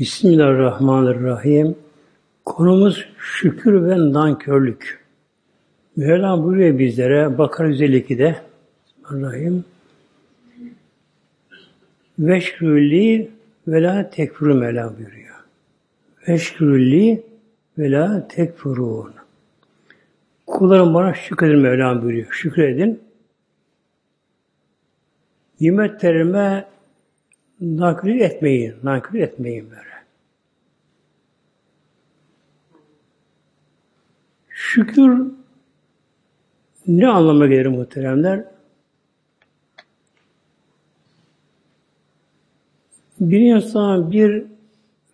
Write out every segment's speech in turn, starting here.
Bismillahirrahmanirrahim. Konumuz şükür ve nankörlük. Mevlam buyuruyor bizlere Bakara 152'de Bismillahirrahmanirrahim. Veşkürli ve tekfuru Mevlam buyuruyor. Veşkürli ve la tekfurun. Kullarım bana şükredin Mevlam buyuruyor. Şükredin. Nimetlerime nankörlük etmeyin. Nankörlük etmeyin böyle. Şükür ne anlama gelir muhteremler? Bir insan bir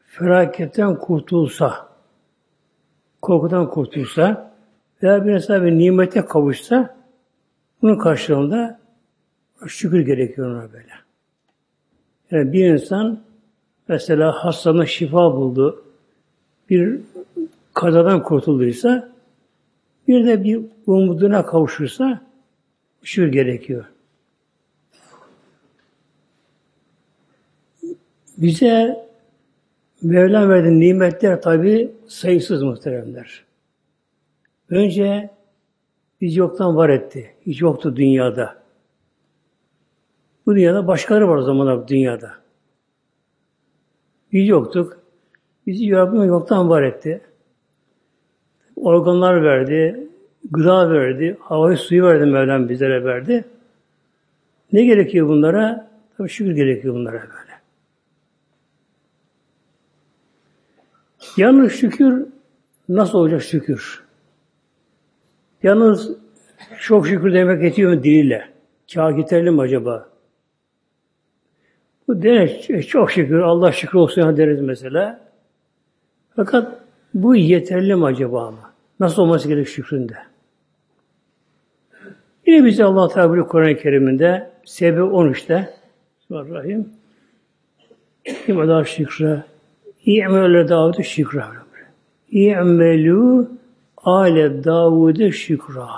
felaketten kurtulsa, korkudan kurtulsa veya bir insan bir nimete kavuşsa bunun karşılığında şükür gerekiyor ona böyle. Yani bir insan mesela hastalığına şifa buldu, bir kazadan kurtulduysa bir de bir umuduna kavuşursa şükür gerekiyor. Bize Mevlam verdiği nimetler tabi sayısız muhteremler. Önce biz yoktan var etti. Hiç yoktu dünyada. Bu dünyada başkaları var o zamanlar dünyada. Biz yoktuk. Bizi Rabbim yoktan var etti. Organlar verdi, gıda verdi, havayı suyu verdi Mevlam bizlere verdi. Ne gerekiyor bunlara? Tabii şükür gerekiyor bunlara böyle. Yalnız şükür nasıl olacak şükür? Yalnız çok şükür demek yetiyor mu diliyle? Kâh yeterli mi acaba? Bu deriz, çok şükür, Allah şükür olsun deriz mesela. Fakat bu yeterli mi acaba ama? Nasıl olması gerek şükründe? Yine bize Allah Teala Kur'an-ı Kerim'inde Sebe 13'te Bismillahirrahmanirrahim İmada şükre İ'melü Davud'u şükra İ'melü ale Davud'u şükra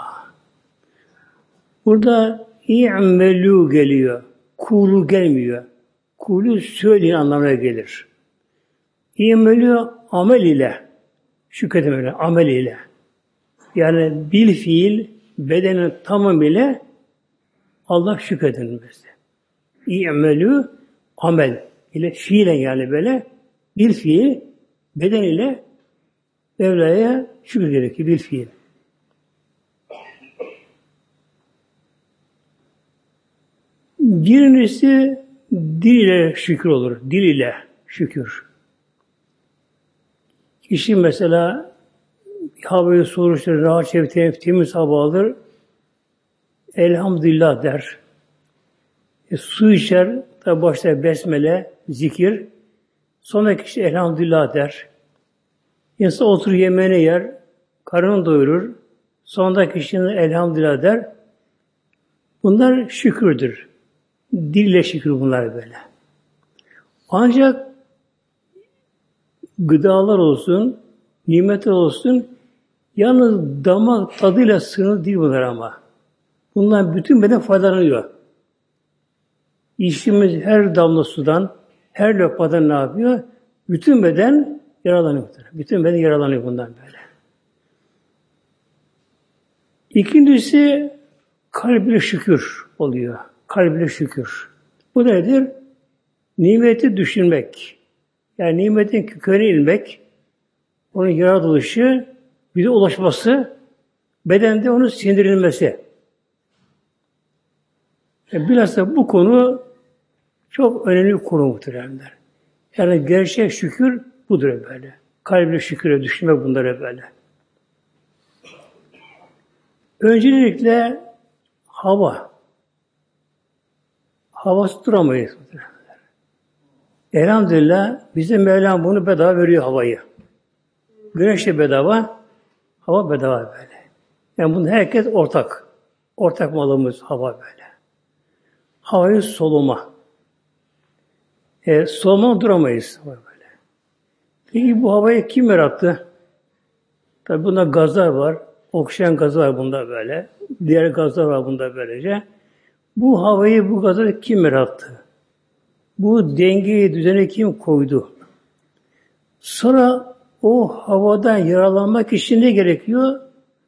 Burada İ'melü geliyor. Kulu gelmiyor. Kulu söyleyin anlamına gelir. İ'melü amel ile şükredin öyle amel ile. Yani bil fiil bedenin tamamıyla Allah şükredin bizde. İ'melü amel ile fiilen yani böyle bir fiil beden ile Mevla'ya şükür gerekiyor bir fiil. Birincisi dil ile şükür olur. Dil ile şükür. Kişi mesela havayı soruşturur, rahat çevir, temiz hava alır. Elhamdülillah der. E, su içer, tabi başta besmele, zikir. Sonra kişi elhamdülillah der. İnsan otur yemeğini yer, karnını doyurur. Sonra kişinin elhamdülillah der. Bunlar şükürdür. Dille şükür bunlar böyle. Ancak gıdalar olsun, nimetler olsun, yalnız damak tadıyla sınırlı değil bunlar ama. Bunlar bütün beden faydalanıyor. İçtiğimiz her damla sudan, her lokmadan ne yapıyor? Bütün beden yaralanıyor. Bütün beden yaralanıyor bundan böyle. İkincisi kalbine şükür oluyor. Kalbine şükür. Bu nedir? Nimeti düşünmek. Yani nimetin köküne inmek, onun yaratılışı, bize ulaşması, bedende onun sindirilmesi. Yani bilhassa bu konu çok önemli bir konu muhteremler. Yani gerçek şükür budur böyle. Kalbine şüküre düşünmek bunlara böyle. Öncelikle hava. Havası duramayız. Elhamdülillah bize Mevlam bunu bedava veriyor havayı. Güneş de bedava, hava bedava böyle. Yani bunu herkes ortak. Ortak malımız hava böyle. Havayı soluma. E, soluma duramayız. Hava böyle. Peki bu havayı kim yarattı? Tabi bunda gazlar var. Oksijen gazı var bunda böyle. Diğer gazlar var bunda böylece. Bu havayı, bu gazları kim yarattı? Bu dengeyi, düzeni kim koydu? Sonra o havadan yaralanmak için ne gerekiyor?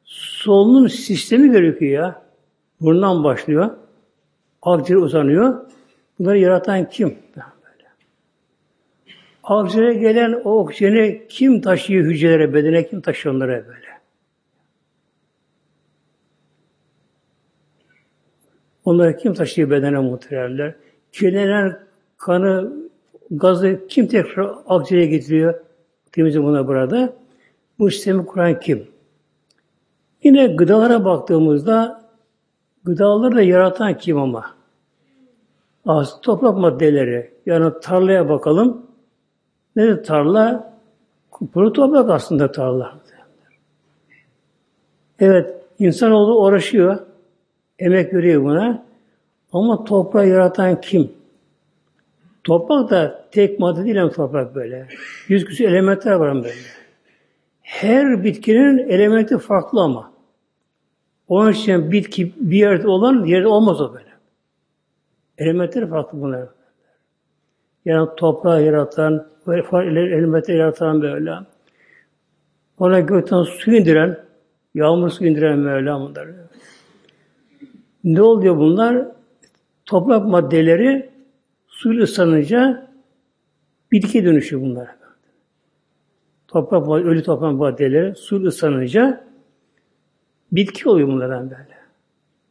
Solunum sistemi gerekiyor ya. Bundan başlıyor. Akciğer uzanıyor. Bunları yaratan kim? Akciğere gelen o oksijeni kim taşıyor hücrelere, bedene kim taşıyor onlara böyle? Onları kim taşıyor bedene muhteremler? Kirlenen kanı, gazı kim tekrar akciğere getiriyor? Temizle buna burada. Bu sistemi kuran kim? Yine gıdalara baktığımızda gıdaları da yaratan kim ama? Az toprak maddeleri. Yani tarlaya bakalım. Nedir tarla? Kupuru toprak aslında tarla. Evet, insanoğlu uğraşıyor. Emek veriyor buna. Ama toprağı yaratan kim? Toprak da tek madde değil ama toprak böyle. Yüz küsur elementler var böyle. Her bitkinin elementi farklı ama. Onun için bitki bir yerde olan yerde olmaz o böyle. Elementleri farklı bunlar. Yani toprağı yaratan, elementleri yaratan böyle. Ona gökten su indiren, yağmur su indiren Mevla bunları. Ne oluyor bunlar? Toprak maddeleri suyla ıslanınca bitki dönüşüyor bunlar. Toprak, ölü toprak maddeleri suyla ıslanınca bitki oluyor bunlardan böyle.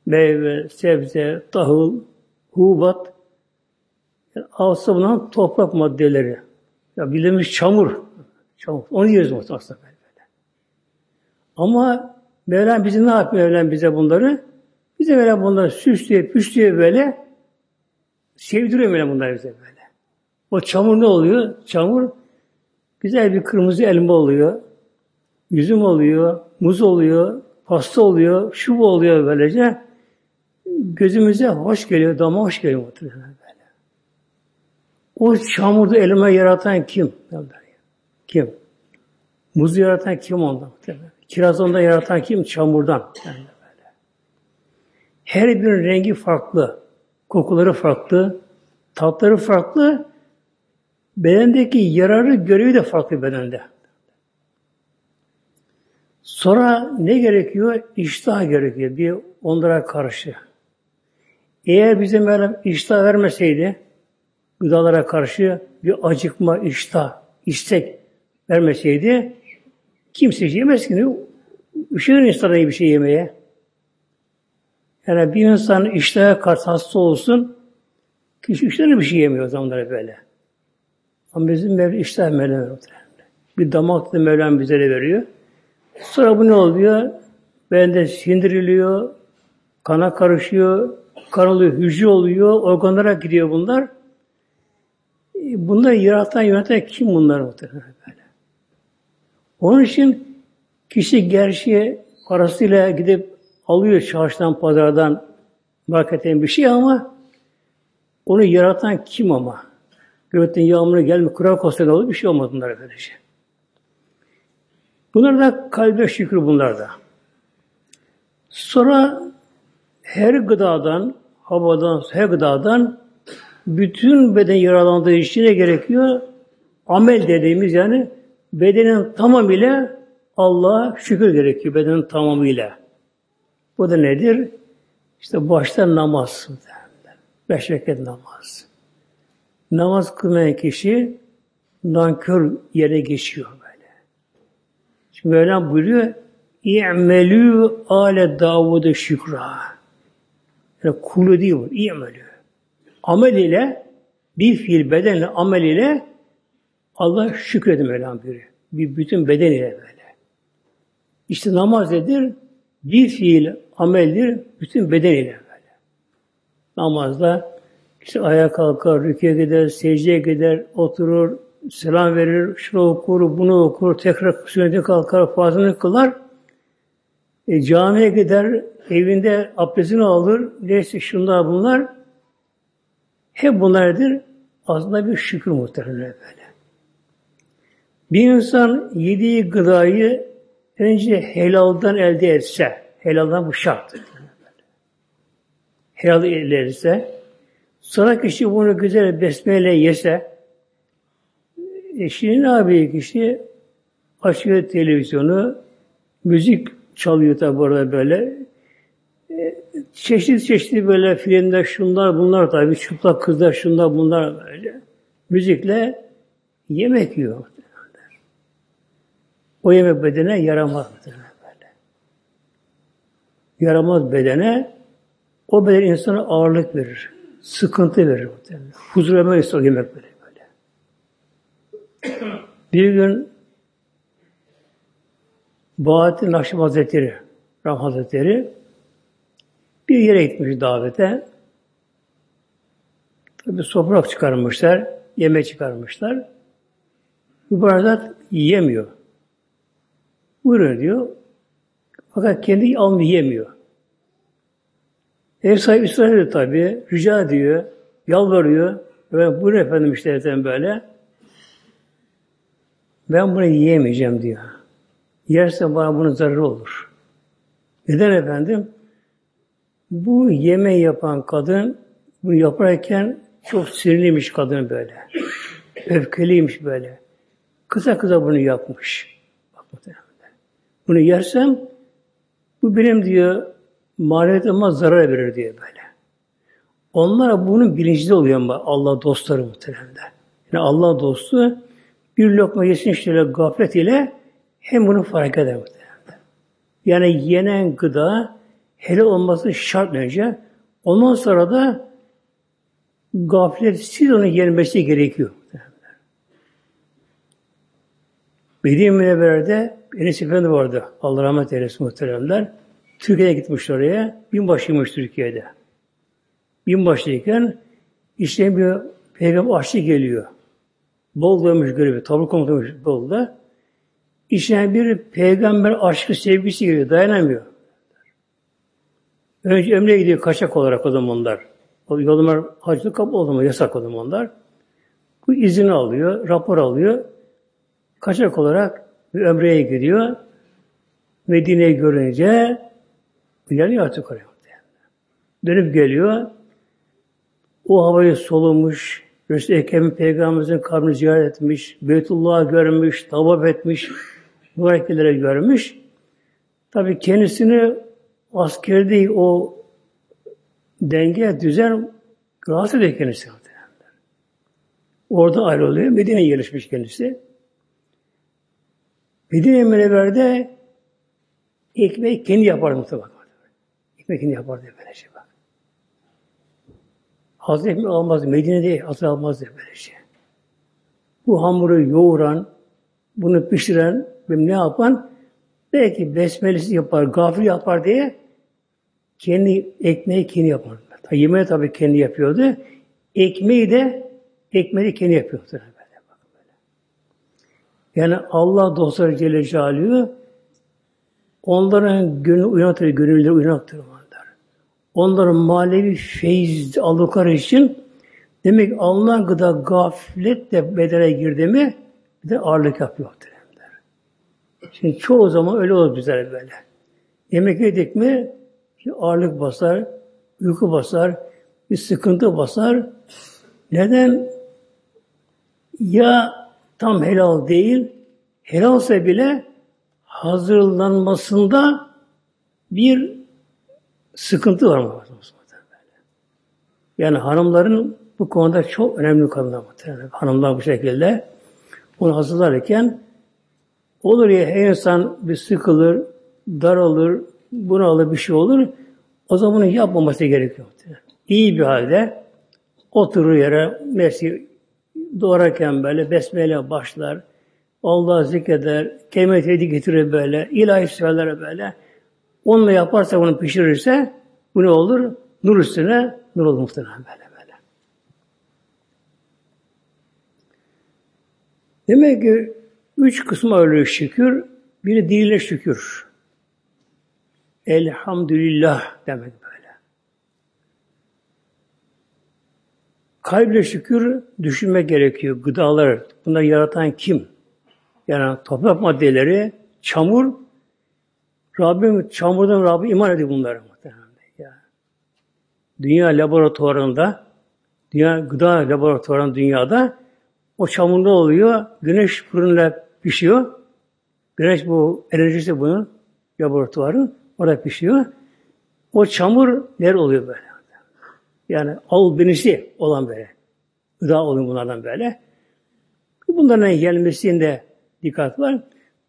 Meyve, sebze, tahıl, hubat, yani aslında bunlar toprak maddeleri. Ya bildiğimiz çamur. Çamur. Onu yiyoruz aslında böyle. Ama Mevlam bizi ne yapıyor Mevlam bize bunları? Bize böyle bunları süslüyor, püslüyor böyle. Sevdiriyor böyle bunlar bize böyle. O çamur ne oluyor? Çamur güzel bir kırmızı elma oluyor. Üzüm oluyor, muz oluyor, pasta oluyor, şu oluyor böylece. Gözümüze hoş geliyor, dama hoş geliyor muhtemelen böyle. O çamurda elma yaratan kim? Kim? Muzu yaratan kim ondan? Kiraz ondan yaratan kim? Çamurdan. Yani. Her bir rengi farklı. Kokuları farklı. Tatları farklı. Bedendeki yararı görevi de farklı bedende. Sonra ne gerekiyor? İştah gerekiyor bir onlara karşı. Eğer bize Mevlam iştah vermeseydi, gıdalara karşı bir acıkma, iştah, istek vermeseydi, kimse yemez ki. Üşür insana bir şey yemeye. Yani bir insan iştaha karşı hasta olsun, kişi iştahına bir şey yemiyor o zamanları böyle. Ama bizim Mevlam iştah Mevlam Bir damak da Mevlam bize veriyor. Sonra bu ne oluyor? Bende sindiriliyor, kana karışıyor, kan oluyor, hücre oluyor, organlara gidiyor bunlar. E, bunlar yaratan, yöneten kim bunlar muhtemelen böyle? Onun için kişi gerçeğe parasıyla gidip alıyor çarşıdan, pazardan, marketten bir şey ama onu yaratan kim ama? Gökten yağmuru gelme, kurak olsa olur bir şey olmaz bunlara böylece. Bunlar da kalbe şükür bunlar da. Sonra her gıdadan, havadan, her gıdadan bütün beden yaralandığı için ne gerekiyor? Amel dediğimiz yani bedenin tamamıyla Allah'a şükür gerekiyor bedenin tamamıyla. Bu da nedir? İşte başta namaz. Beş rekat namaz. Namaz kılmayan kişi nankör yere geçiyor böyle. Şimdi Mevlam buyuruyor İ'melü ale Davud'u şükra. Yani kulu değil bu. İ'melü. Amel ile bir fiil bedenle amel ile Allah şükredin Mevlam buyuruyor. Bir bütün beden ile böyle. İşte namaz nedir? Bir fiil ameldir bütün beden ile böyle. Namazda işte ayağa kalkar, rüküye gider, secdeye gider, oturur, selam verir, şunu okur, bunu okur, tekrar sünnete kalkar, fazlını kılar. E, camiye gider, evinde abdestini alır, neyse şunlar bunlar. Hep bunlardır. Aslında bir şükür muhtemelen böyle. Bir insan yediği gıdayı önce helaldan elde etse, helaldan bu şarttır. Helal elde etse, sonra kişi bunu güzel besmeyle yese, E şimdi ne yapıyor kişi? Açıyor televizyonu, müzik çalıyor tabi burada böyle. E, çeşitli çeşitli böyle filmler, şunlar bunlar tabi, çıplak kızlar, şunlar bunlar böyle. Müzikle yemek yiyor. O yemek bedene yaramaz böyle. Yaramaz bedene o beden insana ağırlık verir. Sıkıntı verir. Huzur vermez o yemek böyle. böyle. Bir gün Bahattin Nakşi Hazretleri, Ram Hazretleri bir yere gitmiş davete. Tabi sofra çıkarmışlar, yemek çıkarmışlar. Mübarek yiyemiyor. Buyurun diyor. Fakat kendi almıyor, yemiyor. Ev sahibi ısrar ediyor tabi. Rica ediyor. Yalvarıyor. Ben buyurun efendim işte zaten böyle. Ben bunu yiyemeyeceğim diyor. Yersen bana bunun zararı olur. Neden efendim? Bu yeme yapan kadın bunu yaparken çok sinirliymiş kadın böyle. Öfkeliymiş böyle. Kısa kısa bunu yapmış. Bak Bunu yersem bu benim diyor maneviyatıma zarar verir diye böyle. Onlar bunun bilincinde oluyor ama Allah dostları muhteremler. Yani Allah dostu bir lokma yesin şöyle gaflet ile hem bunu fark eder muhteremler. Yani yenen gıda helal olması şart önce. Ondan sonra da gaflet siz onun yenmesi gerekiyor. Medine Münevver'de Enes Efendi vardı. Allah rahmet eylesin muhteremler. Türkiye'ye gitmiş oraya. Binbaşıymış Türkiye'de. Binbaşıyken işte bir peygamber aşçı geliyor. Bol dönmüş görevi. Tabur komutanmış Bol'da. İşte bir peygamber aşkı sevgisi geliyor. Dayanamıyor. Önce ömreye gidiyor kaçak olarak o zamanlar. O yolumlar hacılık kapı o zaman yasak o zamanlar. Bu izini alıyor, rapor alıyor. Kaçak olarak ömreye gidiyor. Medine'yi görünce Geliyor artık oraya. Dönüp geliyor. O havayı solumuş. Resul-i Ekrem Peygamberimizin kabrini ziyaret etmiş. Beytullah'ı görmüş. Tavaf etmiş. Mübareklere görmüş. Tabi kendisini askerde o denge, düzen rahatsız ediyor kendisi. Orada ayrılıyor. Medine'ye yerleşmiş kendisi. Medine Münevver'de ekmeği kendi yapar mutlaka. Ekmekini yapar diye böylece şey bak. Hazreti ekmek almaz. Medine'de hazır almaz diye böylece. Şey. Bu hamuru yoğuran, bunu pişiren, ne yapan? Belki besmelesi yapar, gafil yapar diye kendi ekmeği kendi yapar. Tabi yemeği tabii kendi yapıyordu. Ekmeği de ekmeği kendi yapıyordu. Yani Allah dostları Celle Celaluhu onların gönlü uyanıktır, gönülleri uyanıktır. Onların manevi feyiz aldıkları için demek alınan gıda gaflet de bedene girdi mi bir de ağırlık yapıyor. Şimdi çoğu zaman öyle olur bizlere böyle. Yemek yedik mi ağırlık basar, uyku basar, bir sıkıntı basar. Neden? Ya tam helal değil, helalse bile hazırlanmasında bir sıkıntı var mı? Yani hanımların bu konuda çok önemli kadınlar muhtemelen. Hanımlar bu şekilde bunu hazırlarken olur ya her insan bir sıkılır, daralır, bunu alır bir şey olur. O zaman bunu yapmaması gerekiyor. İyi bir halde oturur yere mesela doğrarken böyle besmele başlar. Allah zikreder, kelime tevhidi getirir böyle, ilahi süreler böyle. Onunla yaparsa bunu pişirirse bu ne olur? Nur üstüne nur olur muhtemelen böyle böyle. Demek ki üç kısma öyle şükür. Biri diliyle şükür. Elhamdülillah demek böyle. Kalple şükür düşünmek gerekiyor. Gıdalar, bunları yaratan kim? Yani toprak maddeleri, çamur, Rabbim çamurdan Rabbim iman ediyor bunlara. Ya. Dünya laboratuvarında, dünya gıda laboratuvarında dünyada O çamur ne oluyor? Güneş fırınla pişiyor. Güneş bu enerjisi bunun laboratuvarın. Orada pişiyor. O çamur ner oluyor böyle. Yani al benisi olan böyle. Gıda oluyor bunlardan böyle. Bunların gelmesinde dikkat var.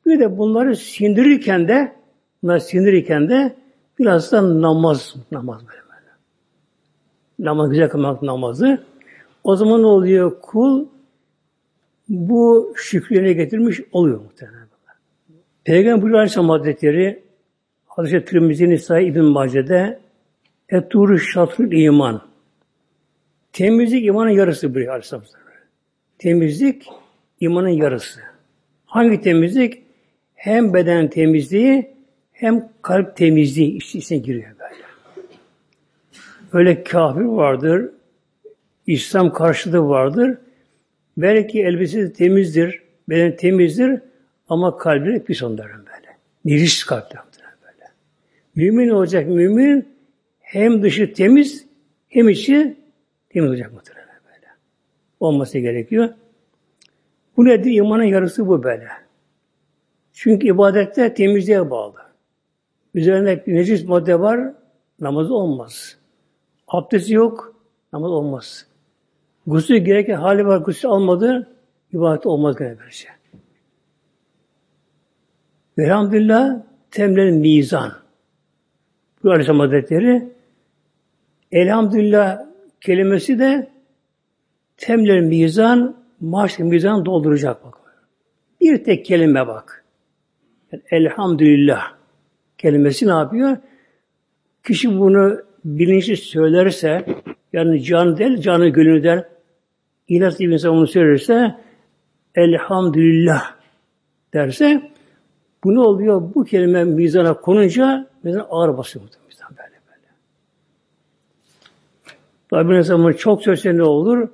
Bir de bunları sindirirken de bunları sindirirken de biraz da namaz namaz böyle böyle. Namaz güzel kılmak namazı. O zaman ne oluyor? Kul bu şükrüne getirmiş oluyor muhtemelen. Peygamber Aleyhisselam Hazretleri Hazreti Tirmizi Nisa'yı İbn Mace'de Eturu şatrül iman. Temizlik imanın yarısı buyuruyor Aleyhisselam. Temizlik imanın yarısı. Hangi temizlik? Hem beden temizliği hem kalp temizliği içine giriyor böyle. Öyle kafir vardır, İslam karşılığı vardır. Belki elbisesi temizdir, beden temizdir ama kalbi pis onların böyle. Niris kalpler böyle. Mümin olacak mümin hem dışı temiz hem içi temiz olacak muhtemelen böyle. Olması gerekiyor. Bu nedir? İmanın yarısı bu böyle. Çünkü ibadette temizliğe bağlı. Üzerinde necis madde var, namaz olmaz. Abdesti yok, namaz olmaz. Gusül gereken hali var, gusül almadı, ibadet olmaz gene bir şey. Elhamdülillah temel mizan. Bu Aleyhisselam Hazretleri Elhamdülillah kelimesi de temel mizan maaş mizan dolduracak bak. Bir tek kelime bak. Elhamdülillah kelimesi ne yapıyor? Kişi bunu bilinçli söylerse, yani can değil, canı gönülden İhlas bir insan onu söylerse elhamdülillah derse bu ne oluyor? Bu kelime mizana konunca mizan ağır basıyor. Mizan böyle böyle. Tabi ne zaman çok söylese ne olur?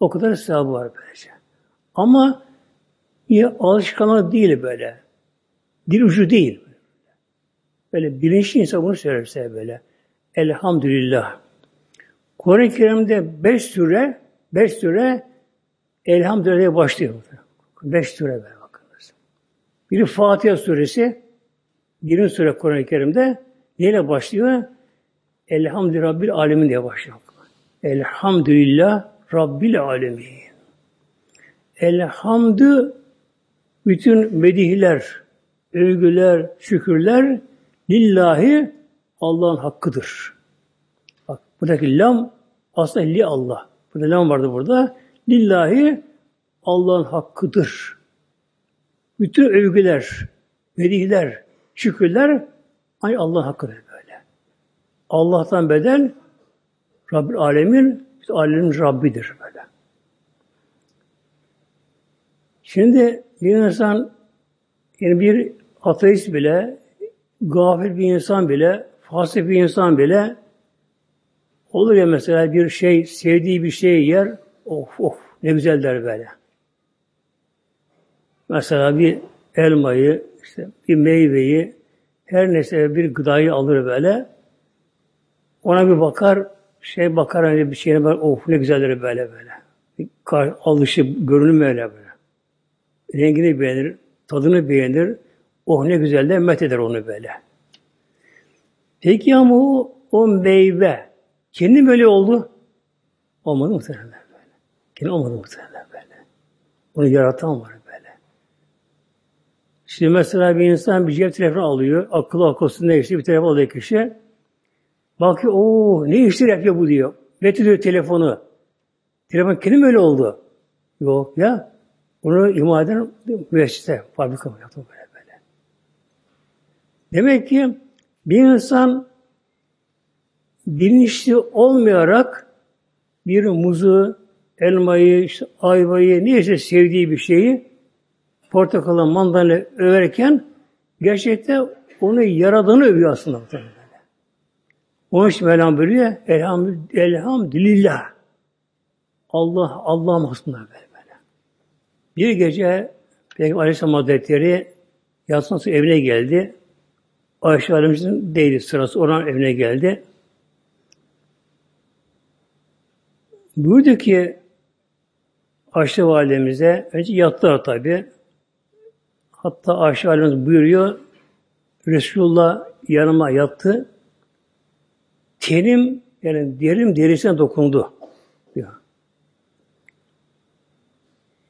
O kadar sevabı var böylece. Ama ya alışkanlık değil böyle. Dil ucu değil. Böyle bilinçli insan bunu söylerse böyle. Elhamdülillah. Kur'an-ı Kerim'de beş süre, beş süre elhamdülillah başlıyor. Beş süre böyle bakınız. Biri Fatiha suresi, birinci süre Kur'an-ı Kerim'de neyle başlıyor? Elhamdülillah Rabbil Alemin diye başlıyor. Elhamdülillah Rabbil Alemin. Elhamdü bütün medihler, övgüler, şükürler lillahi Allah'ın hakkıdır. Bak buradaki lam aslında li Allah. Burada lam vardı burada. Lillahi Allah'ın hakkıdır. Bütün övgüler, medihler, şükürler ay Allah'ın hakkıdır böyle. Allah'tan bedel Rabbil Alemin alemin Rabbidir böyle. Şimdi bir insan yani bir ateist bile gafil bir insan bile fasih bir insan bile olur ya mesela bir şey sevdiği bir şey yer of of ne güzel der böyle. Mesela bir elmayı, işte bir meyveyi, her neyse bir gıdayı alır böyle. Ona bir bakar, şey bakar hani bir şeye bak, of ne güzeldir böyle böyle. Bir alışı, görünüm öyle böyle. Rengini beğenir, tadını beğenir. Oh ne güzel de met eder onu böyle. Peki ama o, o meyve kendi böyle oldu. Olmadı muhtemelen böyle. Kendi olmadı muhtemelen böyle. Onu yaratan var böyle. Şimdi mesela bir insan bir cep telefonu alıyor. Akıllı akılsız ne işte bir telefon alıyor kişi. Bakıyor, o ne işler yapıyor bu diyor. Getiriyor telefonu. Telefon kendi böyle oldu. Yok ya. Onu ima eden müessese, fabrika mı yaptı böyle böyle. Demek ki bir insan bilinçli olmayarak bir muzu, elmayı, işte ayvayı, neyse sevdiği bir şeyi portakalı, mandalina överken gerçekten onu yaradığını övüyor aslında. Onun için Mevlam buyuruyor, elhamdülillah. Allah, Allah mahsunda böyle. Bir gece Peygamber Aleyhisselam Hazretleri yatsın evine geldi. Ayşe Validemizin değildi sırası. Onun evine geldi. Buyurdu ki Ayşe validemize önce yattılar tabi. Hatta Ayşe validemiz buyuruyor Resulullah yanıma yattı. Tenim yani derim derisine dokundu. Diyor.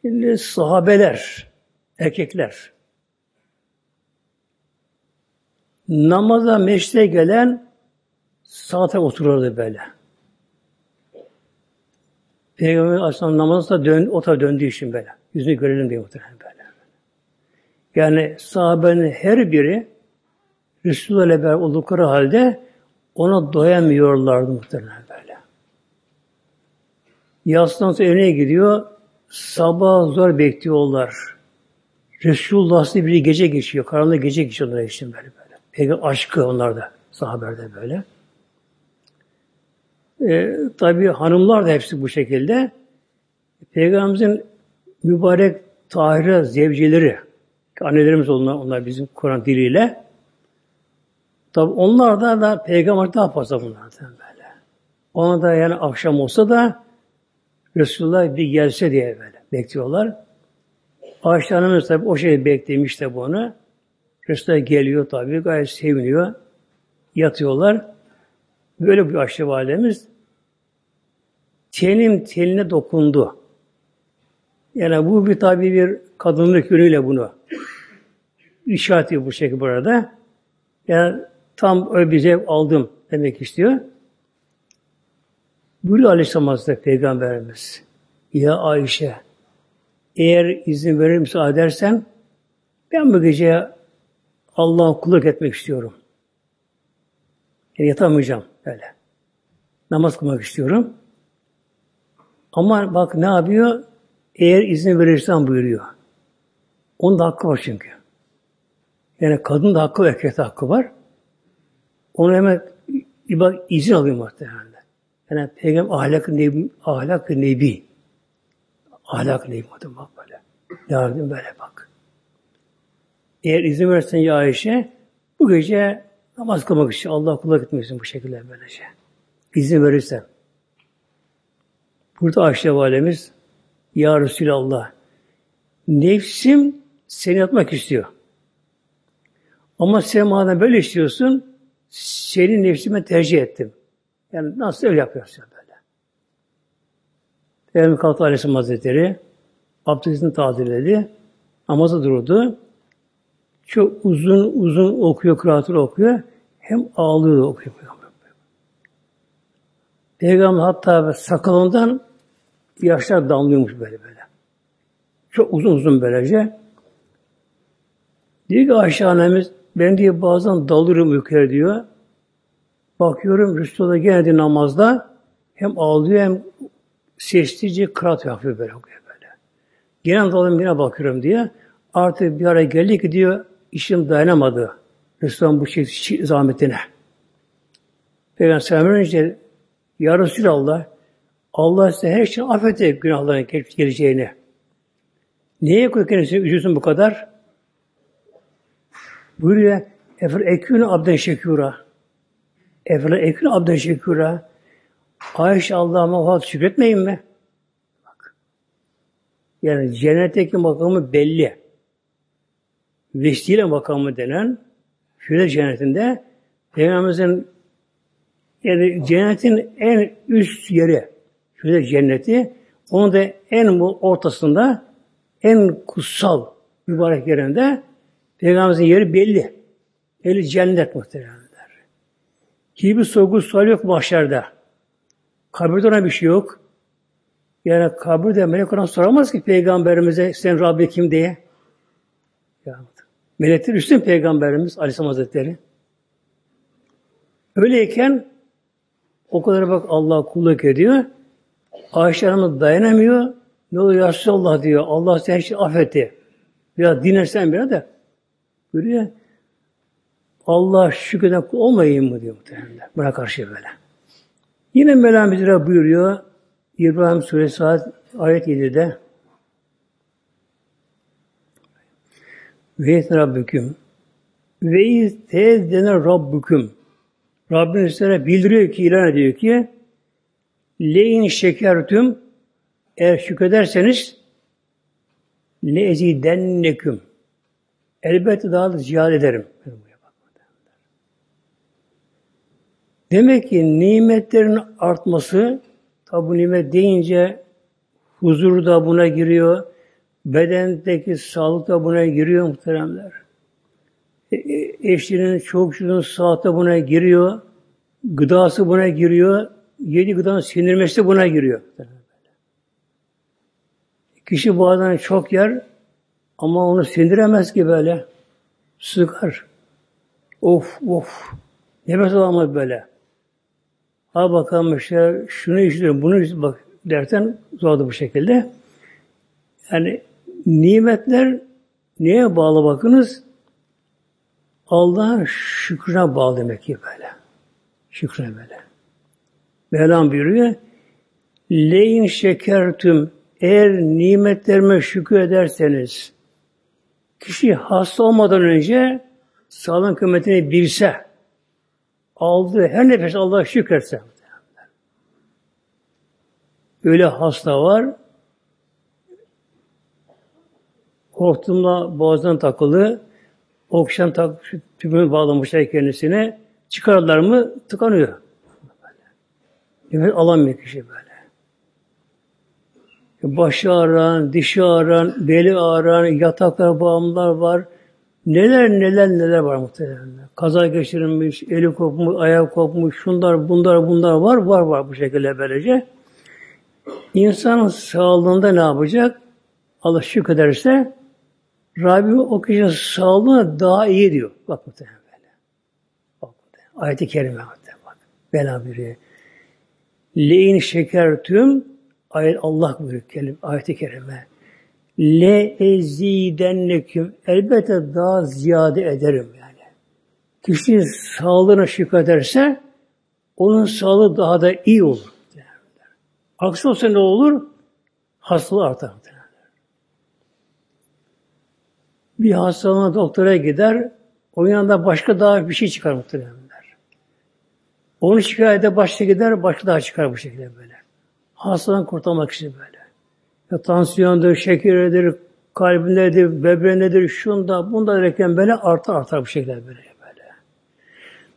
Şimdi sahabeler, erkekler namaza meşte gelen saate otururdu böyle. Peygamber Aleyhisselam namazda dön, o tarafa döndüğü için böyle. Yüzünü görelim diye muhtemelen böyle. Yani sahabenin her biri Resulullah beraber oldukları halde ona doyamıyorlardı muhtemelen böyle. Yastan sonra evine gidiyor, sabah zor bekliyorlar. Resulullah bir gece geçiyor, karanlık gece geçiyorlar işte böyle böyle. Peygamber aşkı onlarda, sahaberde böyle. E, Tabi hanımlar da hepsi bu şekilde. Peygamberimizin mübarek tahire zevcileri, annelerimiz onlar, onlar bizim Kur'an diliyle. Tabi onlar da, da peygamber daha fazla bunlardan böyle. Ona da yani akşam olsa da Resulullah bir gelse diye böyle bekliyorlar. Ayşe Hanım'ız tabi o şeyi beklemiş de bunu. Resulullah geliyor tabi gayet seviniyor. Yatıyorlar. Böyle bir Ayşe validemiz tenim teline dokundu. Yani bu bir tabi bir kadınlık yönüyle bunu işaret ediyor bu şekilde burada. Yani tam öyle bir zevk aldım demek istiyor. Buyuruyor Aleyhisselam Hazretleri Peygamberimiz. Ya Ayşe eğer izin verir müsaade edersen ben bu gece Allah'a kulluk etmek istiyorum. Yani yatamayacağım böyle. Namaz kılmak istiyorum. Ama bak ne yapıyor? Eğer izin verirsen buyuruyor. Onun da hakkı var çünkü. Yani kadın da hakkı, erkek de hakkı var. Onu hemen bak izin alıyor muhtemelen. Yani peygamber ahlak nebi, ahlak nebi. Ahlak nebi bak böyle. Yardım böyle bak. Eğer izin verirsen ya Ayşe bu gece namaz kılmak için Allah kula gitmesin bu şekilde böylece. İzin verirsen. Burada Ayşe validemiz Ya Resulallah nefsim seni yatmak istiyor. Ama sen madem böyle istiyorsun senin nefsime tercih ettim. Yani nasıl öyle yapıyorsun böyle. Peygamber kalktı Aleyhisselam Hazretleri abdestini tazeledi. Namaza durdu. Çok uzun uzun okuyor, kıraatını okuyor. Hem ağlıyor okuyor. Peygamber hatta sakalından yaşlar damlıyormuş böyle böyle. Çok uzun uzun böylece. Diyor ki Ayşe annemiz ben diye bazen dalıyorum uykuya diyor. Bakıyorum Resulullah geldi namazda hem ağlıyor hem sessizce kıraat yapıyor böyle böyle. Gelen dalıyorum yine bakıyorum diye. Artık bir ara geldi ki diyor işim dayanamadı. Resulullah'ın bu şey, zahmetine. Peygamber Selam önce Ya Resulallah Allah size her şeyi affedecek günahların geleceğini. Neye koy kendisini üzülsün bu kadar? Buyuruyor Efer ekûne abden şekûra. Efer ekûne abden şekûra. Ayşe Allah'ıma vaat şükretmeyin mi? Bak. Yani cennetteki makamı belli. Vesile makamı denen Firdevs cennetinde Peygamberimizin yani cennetin en üst yeri Firdevs cenneti onun da en ortasında en kutsal mübarek yerinde Peygamberimizin yeri belli. Eli cennet muhtemelenler. Hiçbir sorgu sual yok mahşerde. Kabirde ona bir şey yok. Yani kabirde melek ona soramaz ki peygamberimize sen Rabbi kim diye. Ya, üstün peygamberimiz Aleyhisselam Hazretleri. Öyleyken o kadar bak Allah kulluk ediyor. Ayşe Hanım dayanamıyor. Ne oluyor Allah diyor. Allah her şeyi affetti. Biraz dinlersen biraz da buyuruyor. Allah şükreden kul olmayayım mı diyor muhtemelen. Buna karşı böyle. Yine Mevlam buyuruyor. İbrahim Suresi ayet 7'de Ve Rabbüküm ve iztezdene Rabbüküm Rabbiniz size bildiriyor ki, ilan ediyor ki leyin şekertüm eğer şükrederseniz le ezidenneküm elbette daha da ziyade ederim. Demek ki nimetlerin artması tabi bu nimet deyince huzur da buna giriyor. Bedendeki sağlık da buna giriyor muhteremler. E, e eşinin, çocukçunun sağlığı buna giriyor. Gıdası buna giriyor. Yedi gıdanın sindirmesi buna giriyor. Kişi bazen çok yer ama onu sindiremez ki böyle. Sıkar. Of of. Nefes alamaz böyle. Ha bakalım işte şunu işliyorum, bunu bak derken zordu bu şekilde. Yani nimetler neye bağlı bakınız? Allah'ın şükrüne bağlı demek ki böyle. Şükrüne böyle. Mevlam buyuruyor. Leyin şekertüm eğer nimetlerime şükür ederseniz kişi hasta olmadan önce sağlığın kıymetini bilse aldığı her nefes Allah'a şükretse öyle hasta var hortumla boğazdan takılı oksijen tak, tüpünü bağlamışlar kendisine çıkarlar mı tıkanıyor. Nefes alamıyor kişi böyle. Başı ağrıyan, dişi ağrıyan, beli ağrıyan, yataklara bağımlılar var. Neler neler neler var muhtemelen. Kaza geçirilmiş, eli kopmuş, ayağı kopmuş, şunlar bunlar bunlar var, var var bu şekilde böylece. İnsanın sağlığında ne yapacak? Allah şükrederse Rabbim o kişinin sağlığına daha iyi diyor. Bak muhtemelen böyle. Bak muhtemelen. Ayet-i Kerime muhtemelen bak. Bela buyuruyor. Leyin şeker tüm ayet Allah buyuruyor kelim ayet-i kerime. Le ezidenneküm elbette daha ziyade ederim yani. Kişi sağlığına şükrederse onun sağlığı daha da iyi olur. Aksi olsa ne olur? Hastalığı artar. Bir hastalığına doktora gider, o yanında başka daha bir şey çıkar muhtemelenler. Onu şikayete başka gider, başka daha çıkar bu şekilde böyle. Hastadan kurtulmak için böyle. Ya tansiyondur, şekeridir, kalbindedir, böbreğindedir, şunda, bunda derken böyle artar artar bu şekilde böyle. böyle.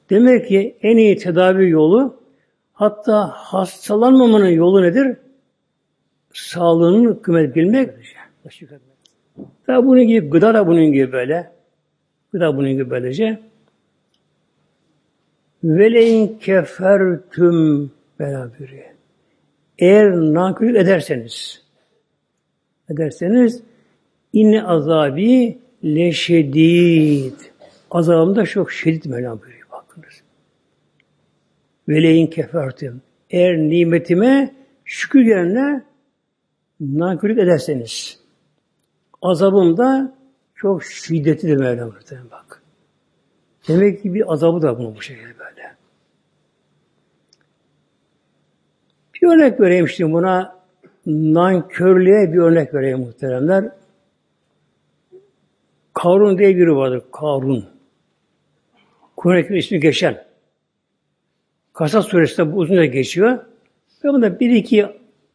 Demek ki en iyi tedavi yolu hatta hastalanmamanın yolu nedir? Sağlığının kıymet bilmek. Tabi bunun gibi, gıda da bunun gibi böyle. Gıda bunun gibi böylece. Veleyin kefertüm beraber. Eğer nankörlük ederseniz, ederseniz inne azabi leşedid. Azabım da çok şiddet Mevlam buyuruyor. Bakınız. Veleyin kefertüm. Eğer nimetime şükür yerine nankörlük ederseniz azabım da çok şiddetlidir Mevlam bak. Demek ki bir azabı da bunun bu şekilde böyle. Bir örnek vereyim şimdi buna nankörlüğe bir örnek vereyim muhteremler. Karun diye biri vardır. Karun. Kur'an-ı ismi geçen. Kasas suresinde bu uzunca geçiyor. Ve bunda bir iki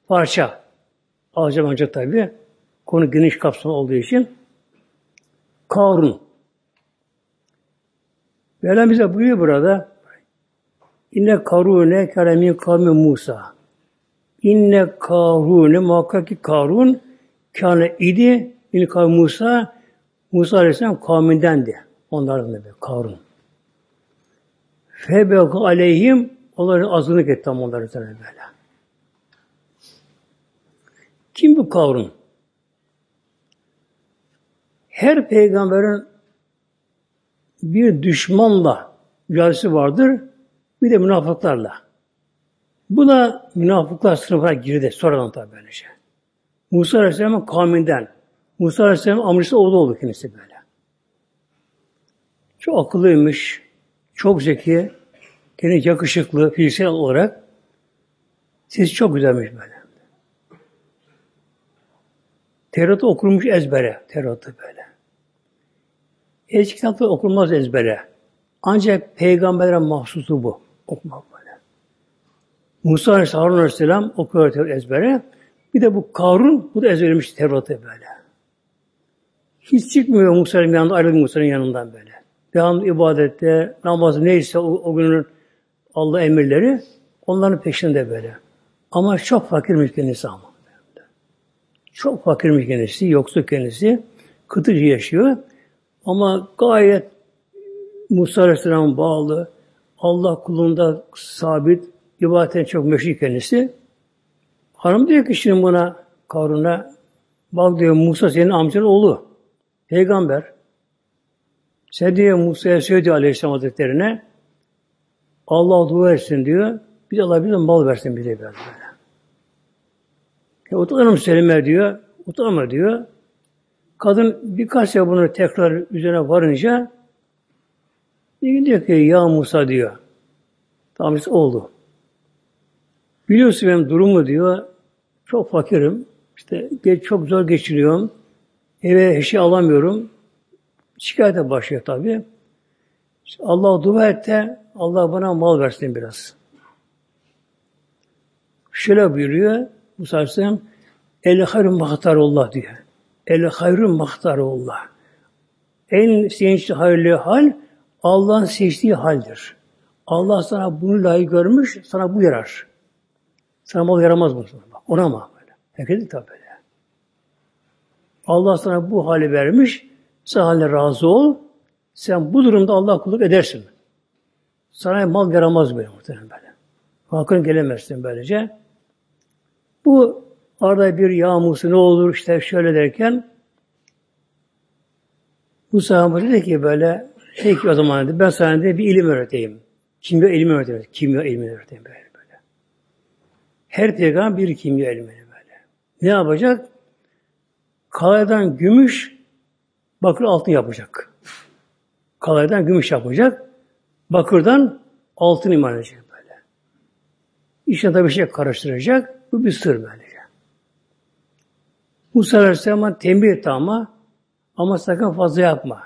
parça alacağım önce tabi. Konu geniş kapsamlı olduğu için. Karun. Mevlam bize buyuruyor burada. İnne karune keremi kavmi Musa. İnne karune muhakkak ki Karun kâne idi in kavmi Musa Musa Aleyhisselam kavmindendi. Onlardan da Karun. Febek aleyhim onların azınlık etti tam onların böyle. Kim bu Karun? Her peygamberin bir düşmanla mücadelesi vardır. Bir de münafıklarla. Bu da münafıklar sınıfına girdi sonradan tabi böylece. Musa Aleyhisselam'ın kavminden. Musa Aleyhisselam'ın amcası oğlu oldu kendisi böyle. Çok akıllıymış, çok zeki, kendi yakışıklı, fiziksel olarak. Sesi çok güzelmiş böyle. Tevrat'ı okurmuş ezbere, Tevrat'ı böyle. Eski kitaplar okunmaz ezbere. Ancak peygamberlere mahsusu bu. Okumak böyle. Musa Aleyhisselam, Harun Aleyhisselam okuyor ezbere. Bir de bu Karun, bu da ezberlemiş Tevrat'ı böyle. Hiç çıkmıyor Musa'nın yanında, ayrılıyor Musa'nın yanından böyle. Devam ibadette, namazı neyse o, o günün Allah emirleri, onların peşinde böyle. Ama çok fakirmiş kendisi ama. Çok fakirmiş kendisi, yoksul kendisi. Kıtıcı yaşıyor. Ama gayet Musa Aleyhisselam'a bağlı, Allah kulunda sabit, ibadetten çok meşhur kendisi. Hanım diyor ki şimdi buna Karun'a bak diyor Musa senin amcanın oğlu. Peygamber. Sen diyor Musa'ya söyledi Aleyhisselam Hazretlerine Allah dua etsin diyor. Bir de Allah bize mal versin bize biraz böyle. E, ya, utanırım Selime diyor. Utanma diyor. Kadın birkaç sefer bunu tekrar üzerine varınca bir gün diyor ki ya Musa diyor. Tamam oldu. Biliyorsun benim durumu diyor. Çok fakirim. İşte çok zor geçiriyorum. Eve her şey alamıyorum. Şikayete başlıyor tabii. İşte Allah'a dua et de Allah bana mal versin biraz. Şöyle buyuruyor Musa Aleyhisselam El hayrü mahtarullah diyor. El hayrü mahtarullah. En sevinçli hayırlı hal Allah'ın seçtiği haldir. Allah sana bunu layık görmüş, sana bu yarar. Sana mal yaramaz bu. sana. Ona mı böyle? Herkes tabi böyle. Allah sana bu hali vermiş. Sen haline razı ol. Sen bu durumda Allah kulluk edersin. Sana mal yaramaz böyle muhtemelen böyle. Hakkın gelemezsin böylece. Bu arada bir yağmusu ne olur işte şöyle derken bu sahabe dedi ki böyle şey ki o zaman dedi ben sana dedi bir ilim öğreteyim. Kimya ilmi öğreteyim. Kimya ilmi öğreteyim böyle. Her peygamber bir kimya ilmini böyle. Ne yapacak? Kalaydan gümüş, bakır altın yapacak. Kalaydan gümüş yapacak. Bakırdan altın iman edecek böyle. İşte tabii şey karıştıracak. Bu bir sır böylece. Musa Aleyhisselam'a tembih etti ama ama sakın fazla yapma.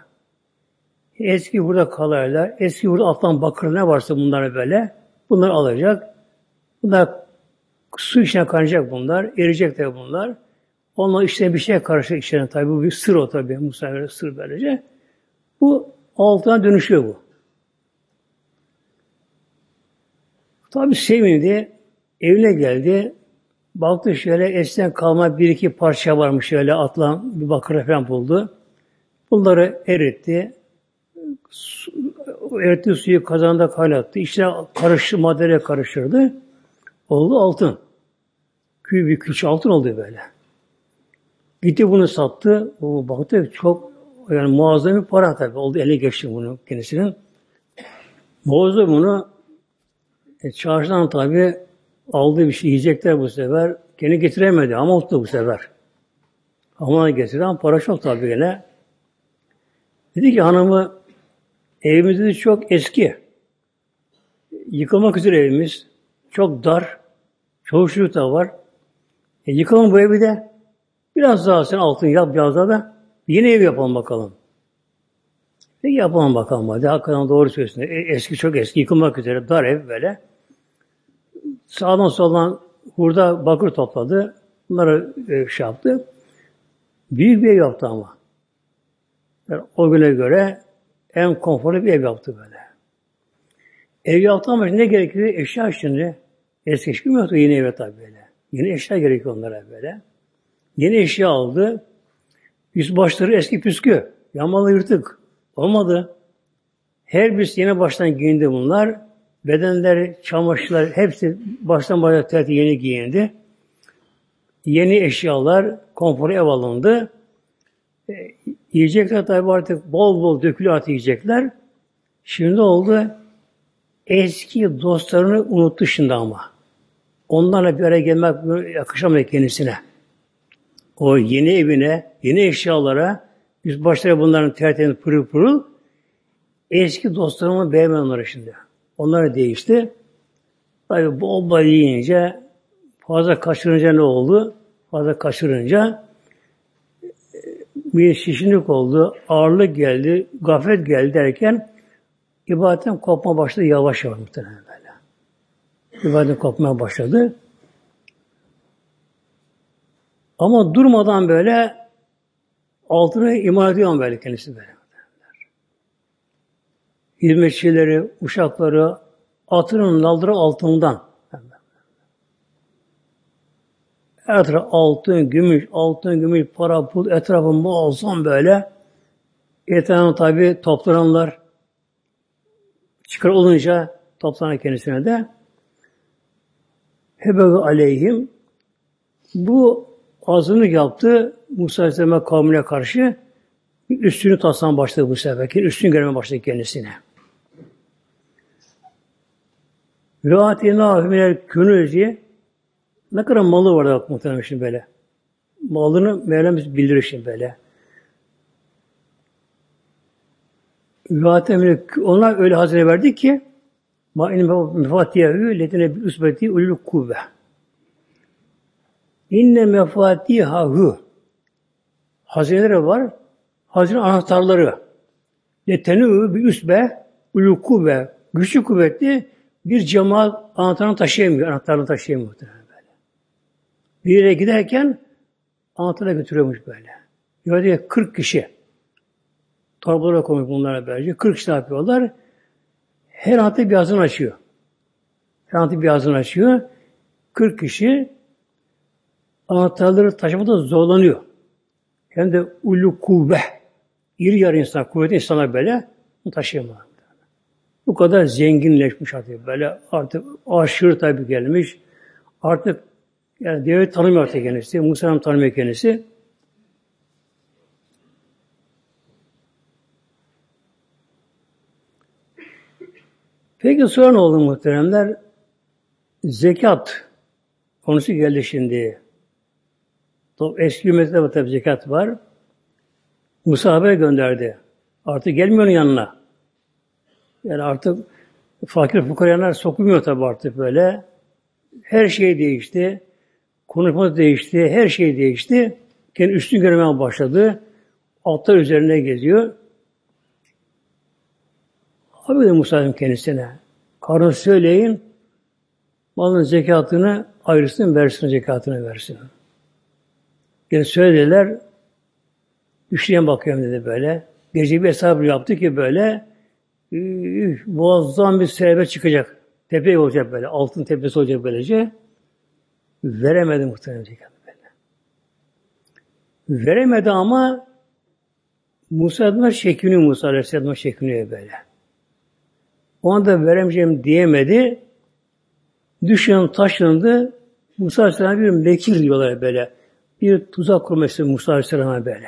Eski burada kalaylar, eski burada alttan bakır ne varsa bunları böyle bunları alacak. Bunlar Su içine kaynayacak bunlar, eriyecek tabi bunlar. Onlar içine bir şey karışacak içine tabi. Bu bir sır o tabi. Musa böyle sır böylece. Bu altına dönüşüyor bu. Tabi sevindi. Evine geldi. Baktı şöyle eskiden kalma bir iki parça varmış şöyle atlan bir bakır falan buldu. Bunları eritti. Su, eritti suyu kazanda kaynattı. İçine karıştı, maddeyle karıştırdı. Oldu altın. Küyü bir külçe altın oldu böyle. Gitti bunu sattı. O baktı çok yani muazzam bir para tabii. Oldu ele geçti bunu kendisinin. Bozdu bunu. E, çarşıdan tabi aldığı bir şey yiyecekler bu sefer. Kendi getiremedi ama oldu bu sefer. Ama getiren para çok tabi gene. Dedi ki hanımı evimiz dedi, çok eski. Yıkılmak üzere evimiz. Çok dar. Çoğu çocuk da var. E, yıkalım bu evi de. Biraz daha sen altını yap biraz daha da. Yeni ev yapalım bakalım. Peki yapalım bakalım. Hadi hakikaten doğru söylüyorsun. E, eski çok eski yıkılmak üzere dar ev böyle. Sağdan soldan hurda bakır topladı. Bunları e, şey yaptı. Büyük bir ev yaptı ama. Yani o güne göre en konforlu bir ev yaptı böyle. Ev yaptı ama ne gerekiyor? Eşya şimdi. Eski hiçbir yoktu yeni eve tabi böyle. Yeni eşya gerekiyor onlara böyle. Yeni eşya aldı. Üst başları eski püskü. Yamalı yırtık. Olmadı. Her birisi yeni baştan giyindi bunlar. Bedenler, çamaşırlar hepsi baştan başa tertip yeni giyindi. Yeni eşyalar, konfor ev alındı. E, yiyecekler tabi artık bol bol dökülü artık yiyecekler. Şimdi oldu? Eski dostlarını unuttu şimdi ama. Onlarla bir araya gelmek yakışamıyor kendisine. O yeni evine, yeni eşyalara, yüz başları bunların tertemiz pırıl pırıl, eski dostlarımı beğenmem onları şimdi. Onları değişti. Tabi bol bol yiyince, fazla kaçırınca ne oldu? Fazla kaçırınca e, bir şişinlik oldu, ağırlık geldi, gaflet geldi derken ibadetten kopma başladı yavaş yavaş muhtemelen yuvarlanıp kalkmaya başladı. Ama durmadan böyle altına imal ediyor böyle kendisi böyle. Hizmetçileri, uşakları, atının naldırı altından. Her altın, gümüş, altın, gümüş, para, pul, etrafı muazzam böyle. Yeterli tabi toplananlar çıkar olunca toplanan kendisine de Hebe aleyhim bu azınlık yaptı Musa Aleyhisselam'a kavmine karşı üstünü taslan başladı bu sefer. Üstünü görmeye başladı kendisine. Ve atina minel künüzi ne kadar malı var da muhtemelen şimdi böyle. Malını Mevlamız bildirir şimdi böyle. Ve onlar öyle hazine verdi ki ma in mefatihü ledine bir usbeti ulul kuvve. İnne mefatihahu hazineleri var. Hazine anahtarları. Yetenü bir üsbe ulul kuvve. Güçlü kuvvetli bir cemaat anahtarını taşıyamıyor. Anahtarını taşıyamıyor. Böyle. Bir yere giderken anahtarı götürüyormuş böyle. Yani 40 kişi. Torbalara koymuş bunlara böylece. 40 kişi yapıyorlar. Her anahtar bir ağzını açıyor. Her anahtar bir ağzını açıyor. 40 kişi anahtarları taşımada zorlanıyor. Hem de ulu kuvve. İri yarı insan, kuvvetli insanlar böyle taşıyamıyor. Bu kadar zenginleşmiş artık böyle. Artık aşırı tabi gelmiş. Artık yani devlet tanımıyor artık kendisi. Musa'nın tanımıyor kendisi. Peki sonra ne oldu muhteremler? Zekat konusu geldi şimdi. Eski ümmetinde tabi zekat var. Musa haber gönderdi. Artık gelmiyor yanına. Yani artık fakir fukarayanlar sokulmuyor tabi artık böyle. Her şey değişti. Konuşma değişti. Her şey değişti. Kendi üstün görmeye başladı. Altlar üzerine geziyor. Abi de Musa'nın kendisine. Karın söyleyin, malın zekatını ayrısın, versin zekatını versin. Yani söylediler, düşünen bakıyorum dedi böyle. Gece bir hesabı yaptı ki böyle, üf, muazzam bir servet çıkacak. Tepe olacak böyle, altın tepesi olacak böylece. Veremedi muhtemelen zekat böyle. Veremedi ama Musa adına çekiniyor Musa Aleyhisselam'a çekiniyor böyle. O anda veremeyeceğim diyemedi. Düşen taşlandı. Musa Aleyhisselam'a bir mekir diyorlar böyle. Bir tuzak kurması Musa Aleyhisselam'a böyle.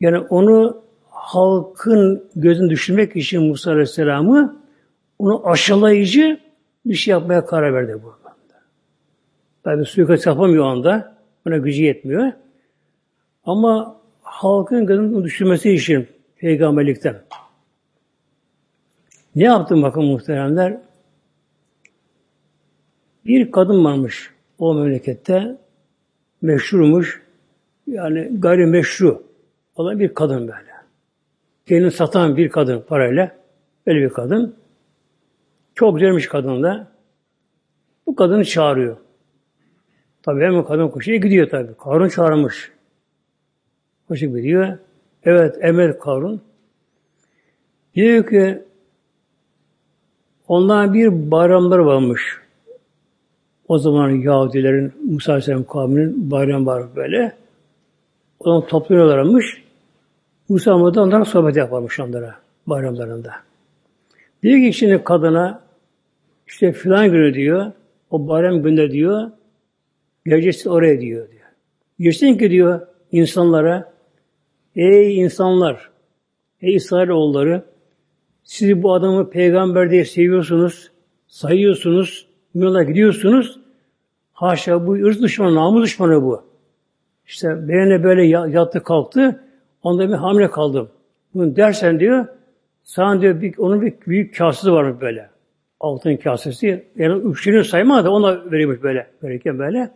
Yani onu halkın gözünü düşürmek için Musa Aleyhisselam'ı onu aşılayıcı bir şey yapmaya karar verdi bu. Tabi suikast yapamıyor o anda. Ona gücü yetmiyor. Ama halkın gözünü düşürmesi için peygamberlikten ne yaptım bakın muhteremler? Bir kadın varmış o memlekette. Meşhurmuş. Yani gayrimeşru olan bir kadın böyle. Kendini satan bir kadın parayla. Böyle bir kadın. Çok güzelmiş kadın da. Bu kadını çağırıyor. Tabii hemen kadın koşuyor gidiyor tabii. Karun çağırmış. Koşup gidiyor. Evet Emel Karun. Diyor ki Onların bir bayramları varmış. O zaman Yahudilerin, Musa Aleyhisselam kavminin bayram var böyle. O zaman topluyorlarmış. Musa Muhammed onlara sohbet yaparmış onlara bayramlarında. Diyor ki şimdi kadına işte filan günü diyor, o bayram günde diyor, geleceğiz oraya diyor. diyor. Girsin ki diyor insanlara, ey insanlar, ey İsrailoğulları, siz bu adamı peygamber diye seviyorsunuz, sayıyorsunuz, yola gidiyorsunuz. Haşa bu ırz düşmanı, namus düşmanı bu. İşte benimle böyle yattı kalktı, onda bir hamle kaldım. Bunu dersen diyor, sana diyor bir, onun bir büyük kasesi var böyle. Altın kasesi. Yani üçünü sayma da ona veriyormuş böyle. Verirken böyle.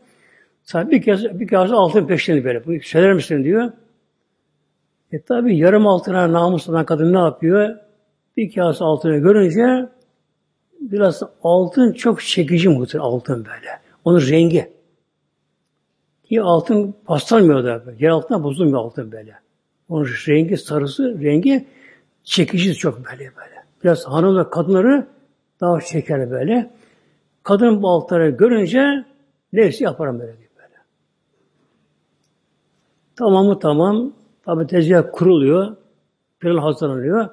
Sana bir kase, bir kase altın peşini böyle. Bu söyler misin diyor. E tabi yarım altına namuslanan kadın ne yapıyor? Bir kase altını görünce biraz altın çok çekici muhtemelen altın böyle. Onun rengi. Ki altın paslanmıyor da. Yer altına bozulmuyor altın böyle. Onun rengi sarısı, rengi çekici çok böyle böyle. Biraz hanımlar, kadınları daha çeker böyle. Kadın bu altları görünce neyse yaparım böyle böyle. Tamamı tamam. Tabi tezgah kuruluyor. Plan hazırlanıyor.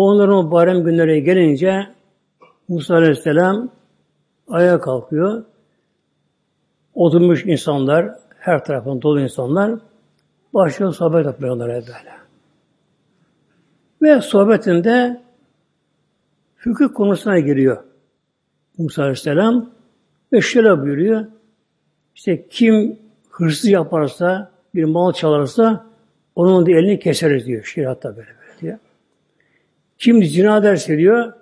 Onların o bayram günleri gelince Musa Aleyhisselam ayağa kalkıyor. Oturmuş insanlar, her tarafın dolu insanlar başlıyor sohbet yapmaya onlara böyle. Ve sohbetinde hukuk konusuna giriyor Musa Aleyhisselam ve şöyle buyuruyor. İşte kim hırsız yaparsa, bir mal çalarsa onun da elini keseriz diyor. Şeriatta böyle. Kim zina ederse diyor,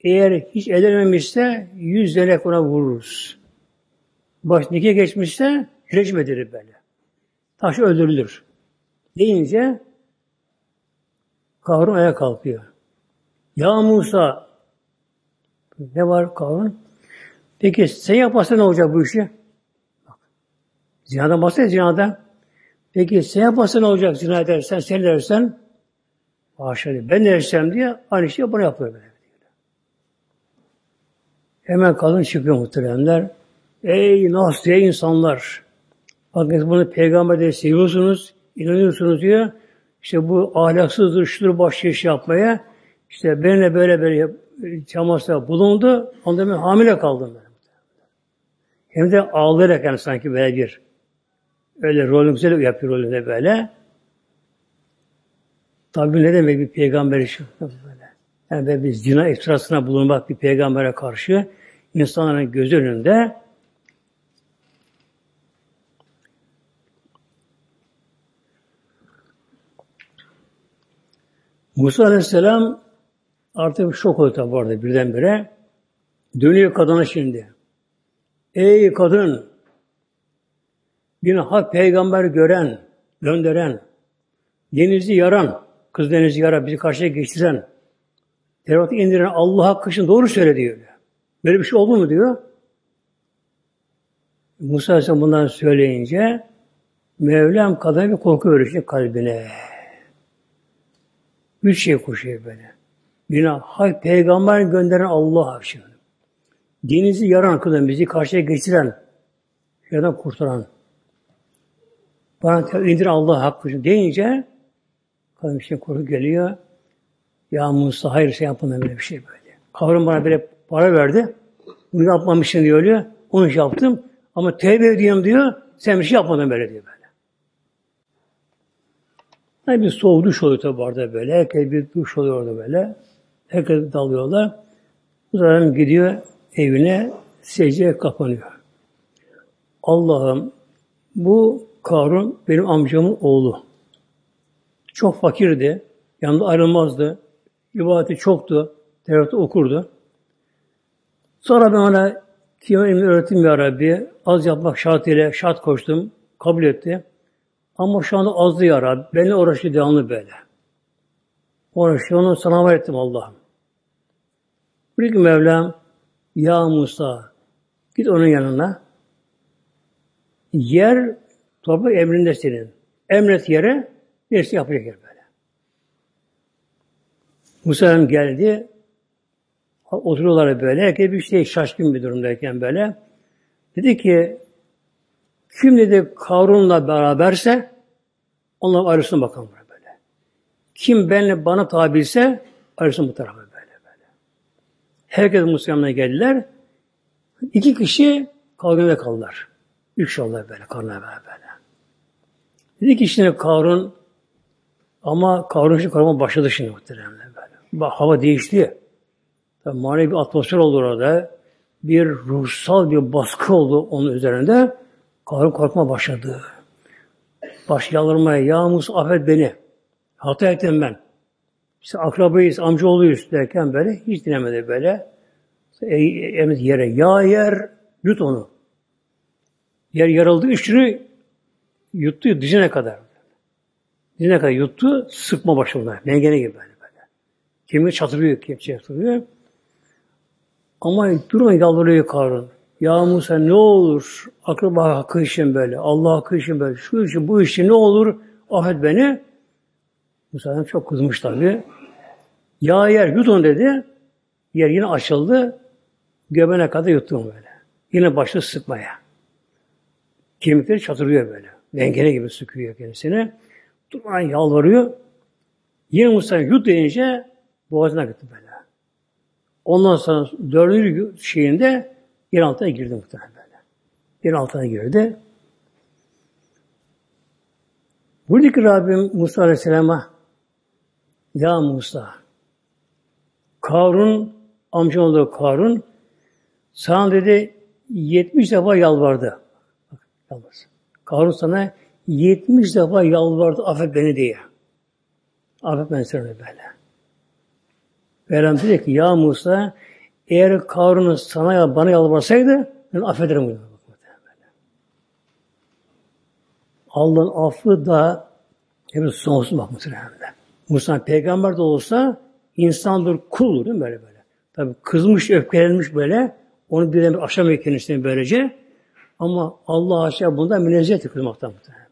eğer hiç edilmemişse yüz zelek ona vururuz. Baş nikah geçmişse rejim edilir böyle. Taş öldürülür. Deyince Karun ayağa kalkıyor. Ya Musa ne var Karun? Peki sen yaparsan ne olacak bu işi? Bak. Zinadan bahsediyor zinadan. Peki sen yaparsan ne olacak zina edersen, sen dersen haşa ben dersem diye aynı şeyi bana yapıyor böyle. Hemen kadın çıkıyor muhteremler. Ey nasıl ey insanlar! Bakın bunu peygamber de seviyorsunuz, inanıyorsunuz diyor. İşte bu ahlaksızdır, şudur başlayış yapmaya. İşte benimle böyle böyle çamasla bulundu. Onda ben hamile kaldım. Ben. Hem de ağlayarak yani sanki böyle bir öyle rolün güzel yapıyor rolünde böyle. Tabi ne demek bir peygamber için. Yani böyle bir zina iftirasına bulunmak bir peygambere karşı insanların göz önünde Musa Aleyhisselam artık şok oluyor tabi orada birdenbire. Dönüyor kadına şimdi. Ey kadın! Bir hak peygamber gören, gönderen, denizi yaran, kız denizi yaran, bizi karşıya geçiren, Tevrat'ı indiren Allah hakkı için doğru söyle diyor. Böyle bir şey oldu mu diyor. Musa Aleyhisselam bundan söyleyince Mevlam kadına bir korku verecek kalbine. Üç şey koşuyor böyle. Günah, hak, peygamber gönderen Allah için. Denizi yaran kılan, bizi karşıya geçiren, yerden kurtaran. Bana indir Allah hakkı deyince kadın şey korku geliyor. Ya Musa hayır şey yapma böyle bir şey böyle. Kavram bana böyle para verdi. Bunu yapmamışsın diyor öyle. Onu şey yaptım. Ama tevbe ediyorum diyor. Sen bir şey yapmadın böyle diyor. Yani bir soğuk duş oluyor tabi orada böyle. Herkes bir duş oluyor orada böyle. Herkes dalıyorlar. Bu zaman gidiyor evine secdeye kapanıyor. Allah'ım bu Karun benim amcamın oğlu. Çok fakirdi. Yanında ayrılmazdı. İbadeti çoktu. Tevrat'ı okurdu. Sonra ben ona kime öğrettim ya Rabbi. Az yapmak şartıyla şart koştum. Kabul etti. Ama şu anda azdı ya Rabbi. Benimle uğraşıyor devamlı böyle. Uğraşıyor. Onu sana var ettim Allah'ım. Diyor ki Mevlam, Ya Musa, git onun yanına. Yer, toprak emrinde senin. Emret yere, neyse yapacak böyle. Musa geldi. Oturuyorlar böyle. Herkes bir şey şaşkın bir durumdayken böyle. Dedi ki kim dedi Karun'la beraberse onların ayrılsın bakalım böyle. Kim benle bana tabilse ayrılsın bu tarafa böyle böyle. Herkes Musa'ya geldiler. İki kişi kavgada kaldılar. Üç oldular böyle Karun'la beraber. Dedi ki şimdi Karun ama şimdi Karun başladı şimdi muhtemelen böyle. Bak, hava değişti. Tabii manevi bir atmosfer oldu orada. Bir ruhsal bir baskı oldu onun üzerinde. Karun korkma başladı. Baş yalvarmaya, ya Musa affet beni. Hata ettim ben. İşte akrabayız, amcaoğluyuz derken böyle hiç dinlemedi böyle. Emret yere, ya yer, yut onu. Yer yarıldı, üçünü yuttu dizine kadar. Dizine kadar yuttu, sıkma başladı. Mengene gibi böyle. böyle. Kemiği çatırıyor, kepçe çatırıyor. Ama durma yalvarıyor Karun. Ya Musa ne olur akraba hakkı için böyle, Allah hakkı için böyle, şu için bu için ne olur affet beni. Musa çok kızmış tabi. Ya yer yut dedi. Yer yine açıldı. Göbeğine kadar yuttum böyle. Yine başladı sıkmaya. Kemikleri çatırıyor böyle. Dengene gibi sıkıyor kendisini. Durmadan yalvarıyor. Yine Musa yut deyince boğazına gitti böyle. Ondan sonra dördüncü şeyinde yer altına girdi muhtemelen böyle. Yer altına girdi. Buradaki Rabbim Musa Aleyhisselam'a Ya Musa Karun amcaoğlu Karun sana dedi 70 defa yalvardı. Bak, yalvardı. Karun sana 70 defa yalvardı affet beni diye. Affet beni sana böyle. Mevlam dedi ki ya Musa eğer Karun sana ya bana yalvarsaydı ben affederim bunu. Allah'ın affı da hep sonsuz bak muhtemelen. Musa peygamber de olsa insandır, kuldur değil mi böyle böyle. Tabi kızmış, öfkelenmiş böyle. Onu bir aşamıyor kendisini böylece. Ama Allah aşağı bundan münezzehtir kızmaktan muhtemelen.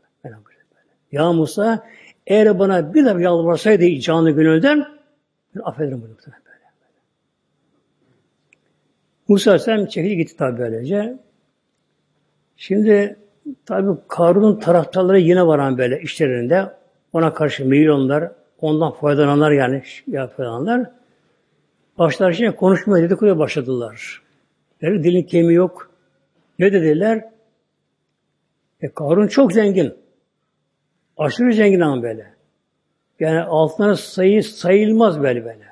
Ya Musa eğer bana bir de yalvarsaydı canlı gönülden ben affederim bunu. Musa Aleyhisselam çekildi gitti tabi böylece. Şimdi tabi Karun'un taraftarları yine varan böyle işlerinde ona karşı milyonlar, ondan faydalananlar yani faydalananlar başlar şimdi konuşmaya dedikoduya başladılar. Yani dilin kemiği yok. Ne dediler? E, Karun çok zengin. Aşırı zengin ama böyle. Yani altına sayı sayılmaz böyle böyle.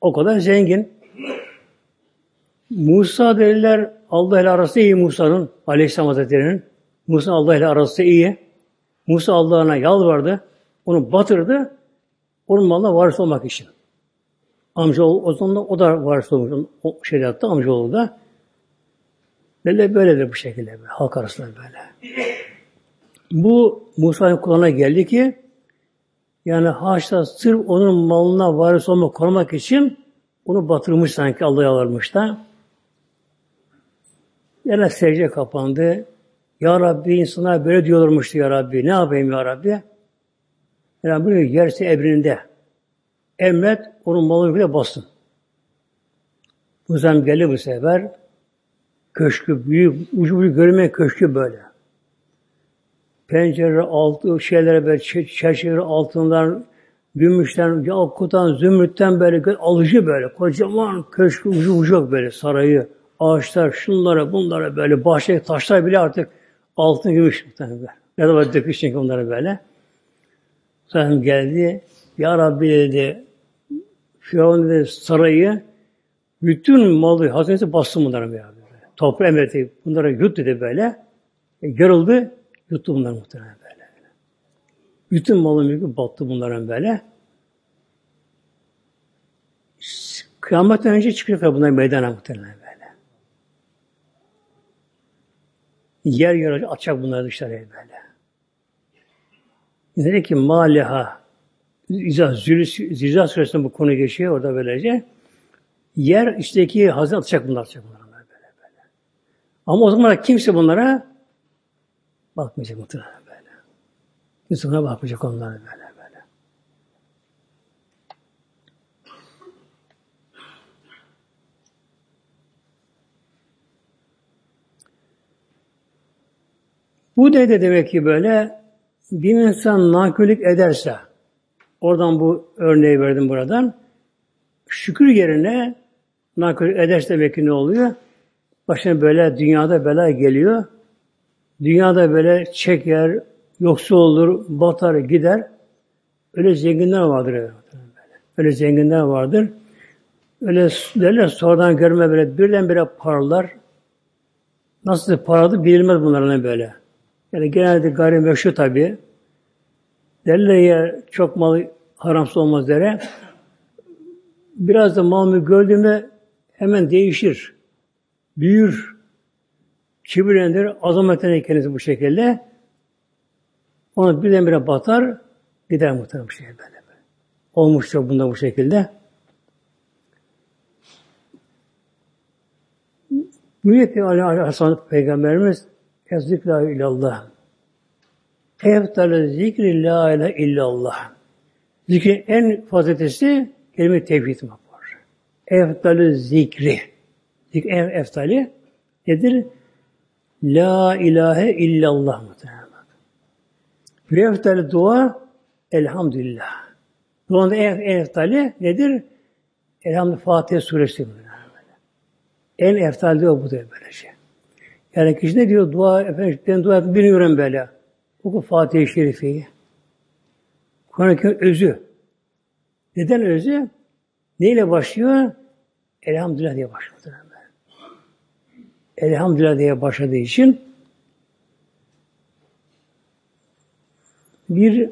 O kadar zengin. Musa dediler Allah ile arası iyi Musa'nın Aleyhisselam Hazretleri'nin. Musa Allah ile arası iyi. Musa Allah'ına yalvardı. Onu batırdı. Onun malına varis olmak için. Amcaoğlu o zaman o da varis olmuş. O şeriatta amcaoğlu da. Böyle böyledir bu şekilde. Böyle, halk arasında böyle. Bu Musa'nın kulağına geldi ki yani haşta sırf onun malına varis olmak korumak için onu batırmış sanki Allah'a yalvarmış da. Yine secde kapandı. Ya Rabbi insana böyle diyorlarmıştı Ya Rabbi. Ne yapayım Ya Rabbi? Yani böyle yerse emrinde. Emret onun malını bile bassın. Bu zaman geldi bu sefer. Köşkü büyük, ucu ucu görünmeyen köşkü böyle. Pencere altı şeylere böyle çerçeve altından gümüşten, yakutan, zümrütten böyle alıcı böyle kocaman köşkü ucu ucu böyle sarayı, ağaçlar, şunlara, bunlara böyle bahçe taşlar bile artık altın gümüş böyle. Ne zaman döküş çünkü onlara böyle. Zaten geldi. Ya Rabbi dedi Firavun dedi sarayı bütün malı hazinesi bastı bunlara böyle. Toprağı emretti. Bunlara yut dedi böyle. E, yarıldı. Yuttu bunları muhtemelen böyle. Bütün malı mülkü battı bunların böyle. Kıyametten önce çıkacak bunlar meydana muhtemelen böyle. Yer yer açacak bunları dışarıya böyle. Dedi ki maliha İzah, Zilzal suresinde bu konu geçiyor orada böylece. Yer içteki hazine atacak bunlar atacak bunlar böyle böyle. Ama o zaman kimse bunlara bakmayacak muhtemelen böyle. Buna bakmayacak onlara böyle böyle. Bu da demek ki böyle bir insan nankörlük ederse, oradan bu örneği verdim buradan, şükür yerine nankörlük ederse demek ki ne oluyor? Başına böyle dünyada bela geliyor. Dünyada böyle çeker, yoksul olur, batar, gider. Öyle zenginler vardır. Öyle, zenginler vardır. Öyle derler sonradan görme böyle birdenbire parlar. Nasıl paradı bilinmez bunların böyle. Yani genelde gayrimeşru tabi. Derler ya çok mal haramsız olmaz dere. Biraz da mal mı gördüğümde hemen değişir. Büyür. Kibirlendir. Azametlenir kendisi bu şekilde. Ona birdenbire batar. Gider muhtemelen bu şekilde. Olmuştur bunda bu şekilde. Ki Aleyhisselam Peygamberimiz Ezzük la illallah. Eftalü zikri la ilahe illallah. Zikrin en faziletesi kelime tevhid var. Eftalü zikri. Zikri en eftali nedir? La ilahe illallah muhtemelen. Bir eftali dua elhamdülillah. Duanın en, en eftali nedir? Elhamdülillah Fatiha suresi. En eftal diyor bu diyor böyle şey. Yani kişi ne diyor? Dua, efendim dua bilmiyorum böyle. Oku Fatiha-i Şerife'yi. Kur'an-ı özü. Neden özü? Neyle başlıyor? Elhamdülillah diye başlıyor. Elhamdülillah diye başladığı için bir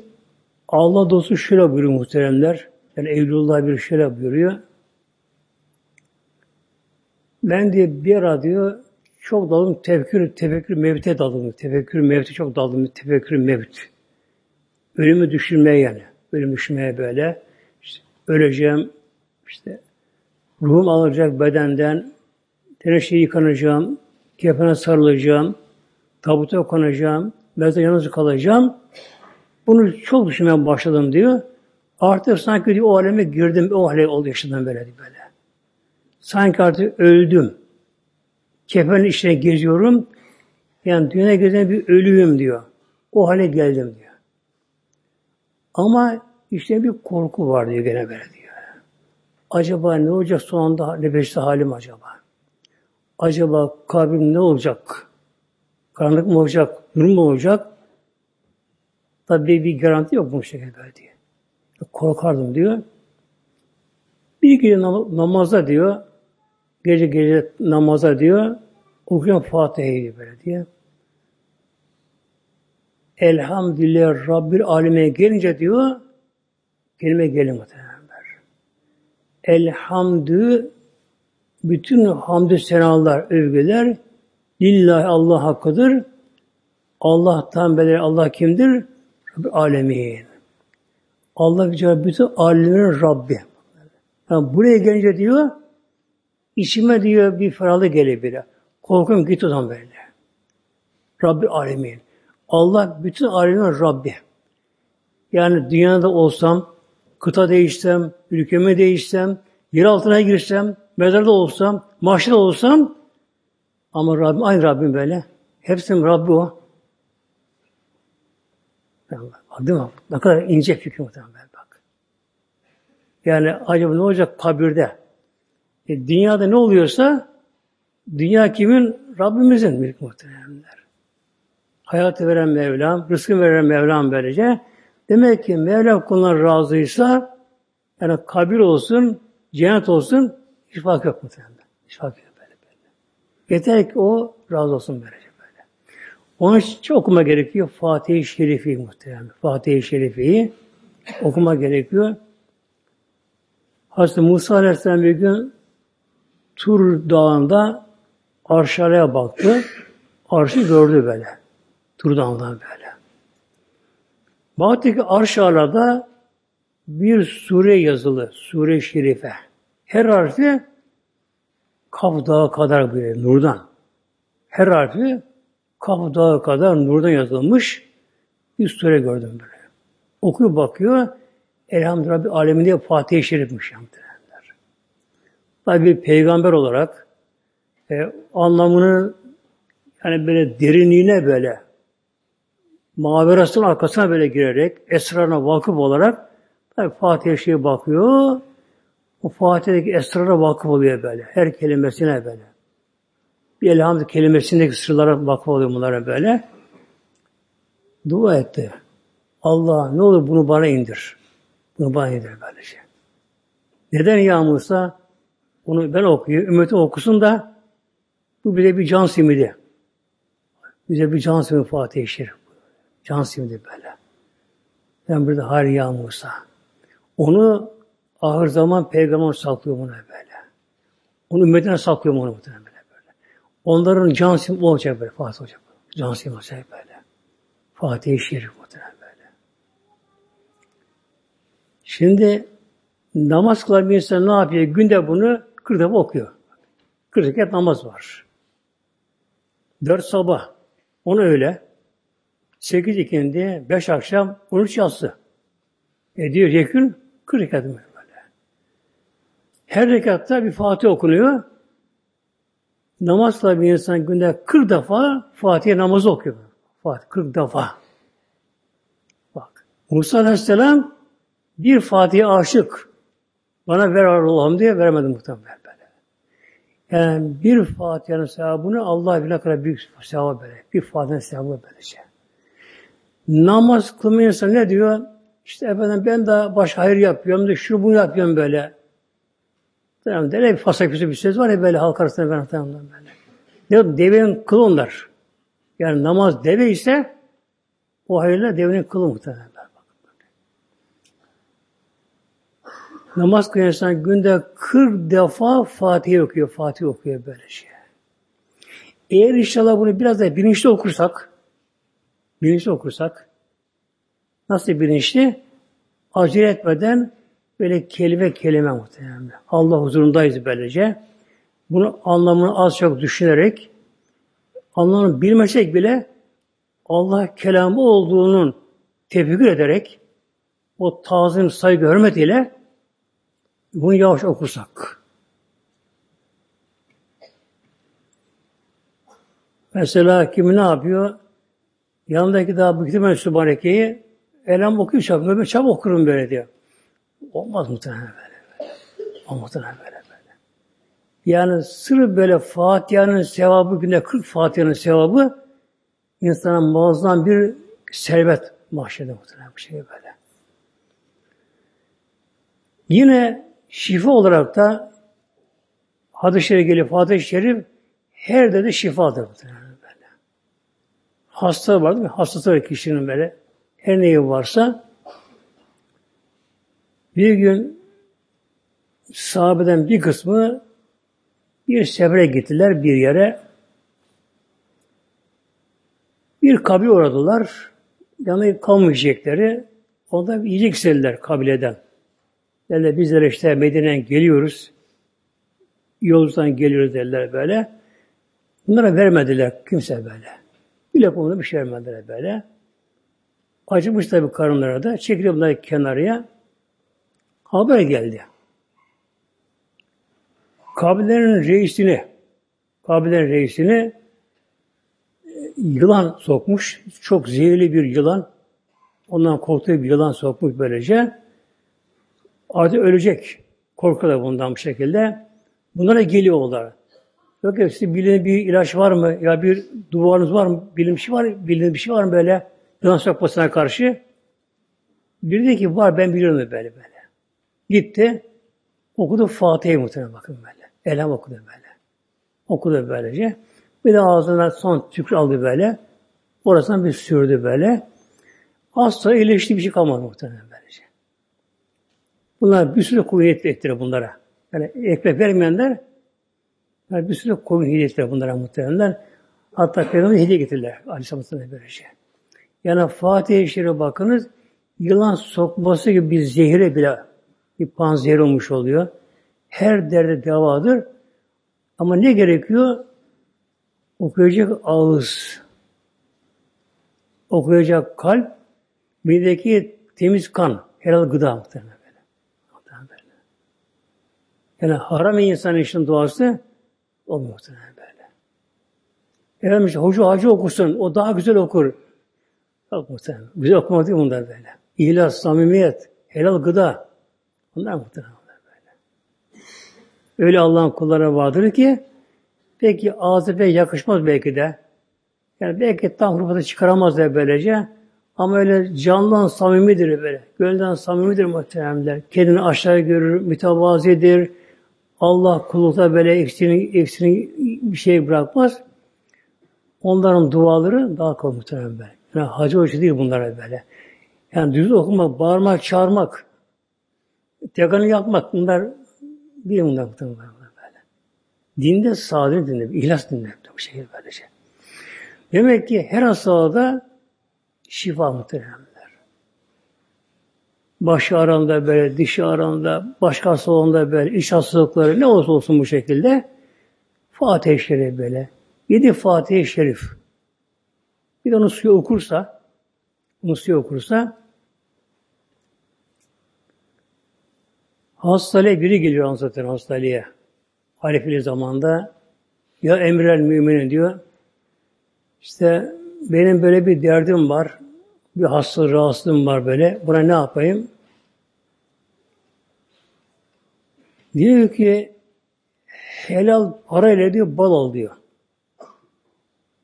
Allah dostu şöyle buyuruyor muhteremler. Yani Evlullah bir şöyle buyuruyor. Ben diye bir ara diyor çok daldım tefekkür, tefekkür mevte daldım. Tefekkür mevte çok daldım. Tefekkür mevt. Ölümü düşünmeye yani. Ölümü düşünmeye böyle. İşte öleceğim. işte ruhum alacak bedenden. Teneşe yıkanacağım. Kefene sarılacağım. Tabuta konacağım. Mezar yalnız kalacağım. Bunu çok düşünmeye başladım diyor. Artık sanki diyor, o aleme girdim, o hale oldu yaşadım böyle böyle. Sanki artık öldüm. Kefenin içine geziyorum. Yani dünyaya gezen bir ölüyüm diyor. O hale geldim diyor. Ama işte bir korku var diyor gene böyle diyor. Acaba ne olacak son anda nefeste halim acaba? Acaba kabrim ne olacak? Karanlık mı olacak? Nur mu olacak? Tabi bir garanti yok bu şekilde böyle diyor. Korkardım diyor. Bir gece namazda diyor, gece gece namaza diyor, okuyan Fatiha'yı böyle diyor. Elhamdülillah Rabbil Aleme gelince diyor, kelime gelin muhtemelenler. Elhamdü bütün hamdü senalar, övgüler lillahi Allah hakkıdır. Allah'tan belir Allah kimdir? Rabbil Alemin. Allah Yüce bütün alemlerin Rabbi. Yani buraya gelince diyor, içime diyor bir ferahlık geliyor bile. Korkum git o zaman böyle. Rabbi alemin. Allah bütün alemin Rabbi. Yani dünyada olsam, kıta değişsem, ülkemi değişsem, yer altına girsem, mezarda olsam, mahşerde olsam ama Rabbim aynı Rabbim böyle. Hepsinin Rabbi o. Değil mi? Ne kadar ince fikir muhtemelen bak. Yani acaba ne olacak kabirde? E, dünyada ne oluyorsa dünya kimin? Rabbimizin büyük muhteremler. Hayatı veren Mevlam, rızkı veren Mevlam böylece. Demek ki Mevlam kuluna razıysa yani kabir olsun, cennet olsun hiç yok muhtemelen. Hiç fark yok böyle böyle. Yeter ki o razı olsun böylece böyle. Onun için okuma gerekiyor Fatih-i Şerifi muhtemelen. Fatih-i Şerifi'yi okuma gerekiyor. Hazreti Musa Aleyhisselam bir gün Tur Dağı'nda arşalaya baktı. Arşı gördü böyle. Tur Dağı'ndan böyle. Baktı ki arşalada bir sure yazılı. Sure-i Şerife. Her harfi Kaf Dağı kadar böyle nurdan. Her harfi Kaf Dağı kadar nurdan yazılmış bir sure gördüm böyle. Okuyor bakıyor. Elhamdülillah bir aleminde Fatih-i Şerif'miş. Tabi bir peygamber olarak e, anlamını yani böyle derinliğine böyle maverasının arkasına böyle girerek esrarına vakıf olarak Fatih'e şeye bakıyor. O Fatih'deki esrara vakıf oluyor böyle. Her kelimesine böyle. Bir elhamdülillah kelimesindeki sırlara vakıf oluyor bunlara böyle. Dua etti. Allah ne olur bunu bana indir. Bunu bana indir böyle şey. Neden ya Musa? Onu ben okuyayım, ümmeti okusun da bu bize bir can simidi. Bize bir can simidi Fatih-i Şerif. Can simidi böyle. Ben burada hayır ya Musa. Onu ahir zaman peygamber saklıyor bunu böyle. Onu ümmetine saklıyor muhtemelen böyle, böyle. Onların can simidi olacak böyle Fatih olacak. Can simidi olacak böyle. Fatih-i Şerif muhtemelen böyle. Şimdi namaz kılan bir insan ne yapıyor? Günde bunu 40 defa okuyor. 40 rekat namaz var. Dört sabah, onu öyle. Sekiz ikindi, beş akşam, on üç yatsı. Ediyor yekün, kırk rekat böyle. Her rekatta bir Fatih okunuyor. Namazla bir insan günde 40 defa Fatih namazı okuyor. Fatih 40 defa. Bak. Musa Aleyhisselam bir Fatih'e aşık. Bana ver Allah'ım diye veremedi muhtemelen böyle. Yani bir Fatiha'nın sevabını Allah bile kadar büyük sevabı böyle. Bir Fatiha'nın sevabı böylece. Namaz kılmayan insan ne diyor? İşte efendim ben de baş hayır yapıyorum da şunu bunu yapıyorum böyle. Tamam, de bir fasaküsü bir söz var ya böyle halk arasında ben hatırlamam böyle. Ne devenin kılı onlar. Yani namaz deve ise o hayırla devenin kılı muhtemelen. Namaz kılan insan günde 40 defa Fatih okuyor, Fatih okuyor böyle şey. Eğer inşallah bunu biraz da bilinçli okursak, bilinçli okursak, nasıl bilinçli? Acele etmeden böyle kelime kelime muhtemelen. Allah huzurundayız böylece. Bunu anlamını az çok düşünerek, anlamını bilmesek bile Allah kelamı olduğunun tefekkür ederek, o tazim saygı hürmetiyle bunu yavaş okursak. Mesela kimi ne yapıyor? Yanındaki daha bu kitabı Sübhaneke'yi elem çabuk. Ben çabuk okurum böyle diyor. Olmaz muhtemelen böyle. böyle. Muhtemelen böyle. Yani sırf böyle Fatiha'nın sevabı günde 40 Fatiha'nın sevabı insana muazzam bir servet mahşede muhtemelen bir şey böyle. Yine şifa olarak da hadis-i şerif geliyor. Fatih-i Şerif her dedi şifadır muhtemelen böyle. Hasta var değil mi? Hastası var kişinin böyle. Her neyi varsa bir gün sahabeden bir kısmı bir sefere gittiler bir yere. Bir kabile uğradılar. Yanına kalmayacakları. Ondan yiyecek istediler kabileden. Derler bizler işte Medine'den geliyoruz. Yolculuktan geliyoruz derler böyle. Bunlara vermediler kimse böyle. Bir lokma bir şey vermediler böyle. Acımış tabi karınlara da. Çekiliyor bunları kenarıya. Haber geldi. Kabilerin reisini kabilerin reisini e, yılan sokmuş. Çok zehirli bir yılan. Ondan korktuğu bir yılan sokmuş böylece. Artık ölecek. Korkuyorlar bundan bu şekilde. Bunlara geliyorlar. Yok ya sizin bildiğiniz bir ilaç var mı? Ya bir duvarınız var mı? Bilim bir şey var, bildiğiniz bir şey var mı böyle? Yılan sokmasına karşı. Bir de ki var ben biliyorum böyle böyle. Gitti. Okudu Fatiha'yı muhtemelen bakın böyle. Elham okudu böyle. Okudu böylece. Bir de ağzına son tükür aldı böyle. Orasından bir sürdü böyle. Asla iyileşti bir şey kalmadı muhtemelen böylece. Bunlar bir sürü kuvvet ettiler bunlara. Yani ekmek vermeyenler yani bir sürü kuvvet hediye ettiler bunlara muhtemelen. Hatta Peygamber hediye getirdiler. Aleyhisselam'ın böylece. Yani Fatih-i bakınız yılan sokması gibi bir zehire bile bir panzehir olmuş oluyor. Her derde devadır. Ama ne gerekiyor? Okuyacak ağız, okuyacak kalp, midedeki temiz kan, helal gıda muhtemelen böyle. Böyle. Yani haram insan için duası olmuyor muhtemelen böyle. Efendim işte hoca hacı okusun, o daha güzel okur. Yok muhtemelen. Güzel okumak değil bunlar böyle. İhlas, samimiyet, helal gıda. Bunlar muhtemelen böyle. Öyle Allah'ın kulları vardır ki peki ağzı pek yakışmaz belki de. Yani belki tam hurufata çıkaramaz da böylece. Ama öyle candan samimidir böyle. Gönülden samimidir muhteremler. Kendini aşağı görür, mütevazidir. Allah kulluğunda böyle eksini, eksini bir şey bırakmaz. Onların duaları daha kolay muhterem böyle. Yani hacı hoşu değil bunlara böyle. Yani düz okumak, bağırmak, çağırmak, Tekanı yapmak bunlar değil bunlar muhtemelen böyle. Dinde saadet dinde, ihlas dinde bu şekilde böylece. Demek ki her hastalığa şifa muhtemelenler. Baş ağrında böyle, diş ağrında, başka hastalığında böyle, iç hastalıkları ne olursa olsun bu şekilde Fatih Şerif böyle. Yedi Fatih-i Şerif. Bir de onu suya okursa, onu suya okursa, hastalığa biri geliyor anlatır hastalığa. Halifeli zamanda ya emrel müminin diyor. İşte benim böyle bir derdim var. Bir hasta rahatsızlığım var böyle. Buna ne yapayım? Diyor ki helal parayla diyor bal al diyor.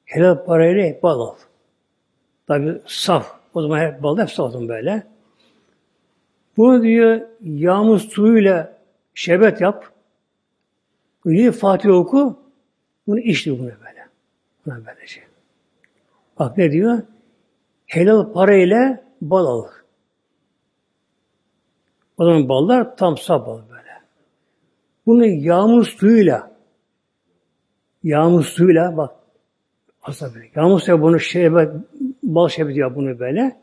Helal parayla bal al. Tabi saf. O zaman hep bal hep safım böyle. Bunu diyor yağmur suyuyla şerbet yap. Niye Fatih oku? Bunu içti bunu böyle. Buna böylece. Bak ne diyor? Helal parayla bal al. O zaman ballar tam saf bal böyle. Bunu yağmur suyuyla yağmur suyuyla bak aslında böyle. Yağmur suyu bunu şerbet, bal şerbeti diyor bunu böyle.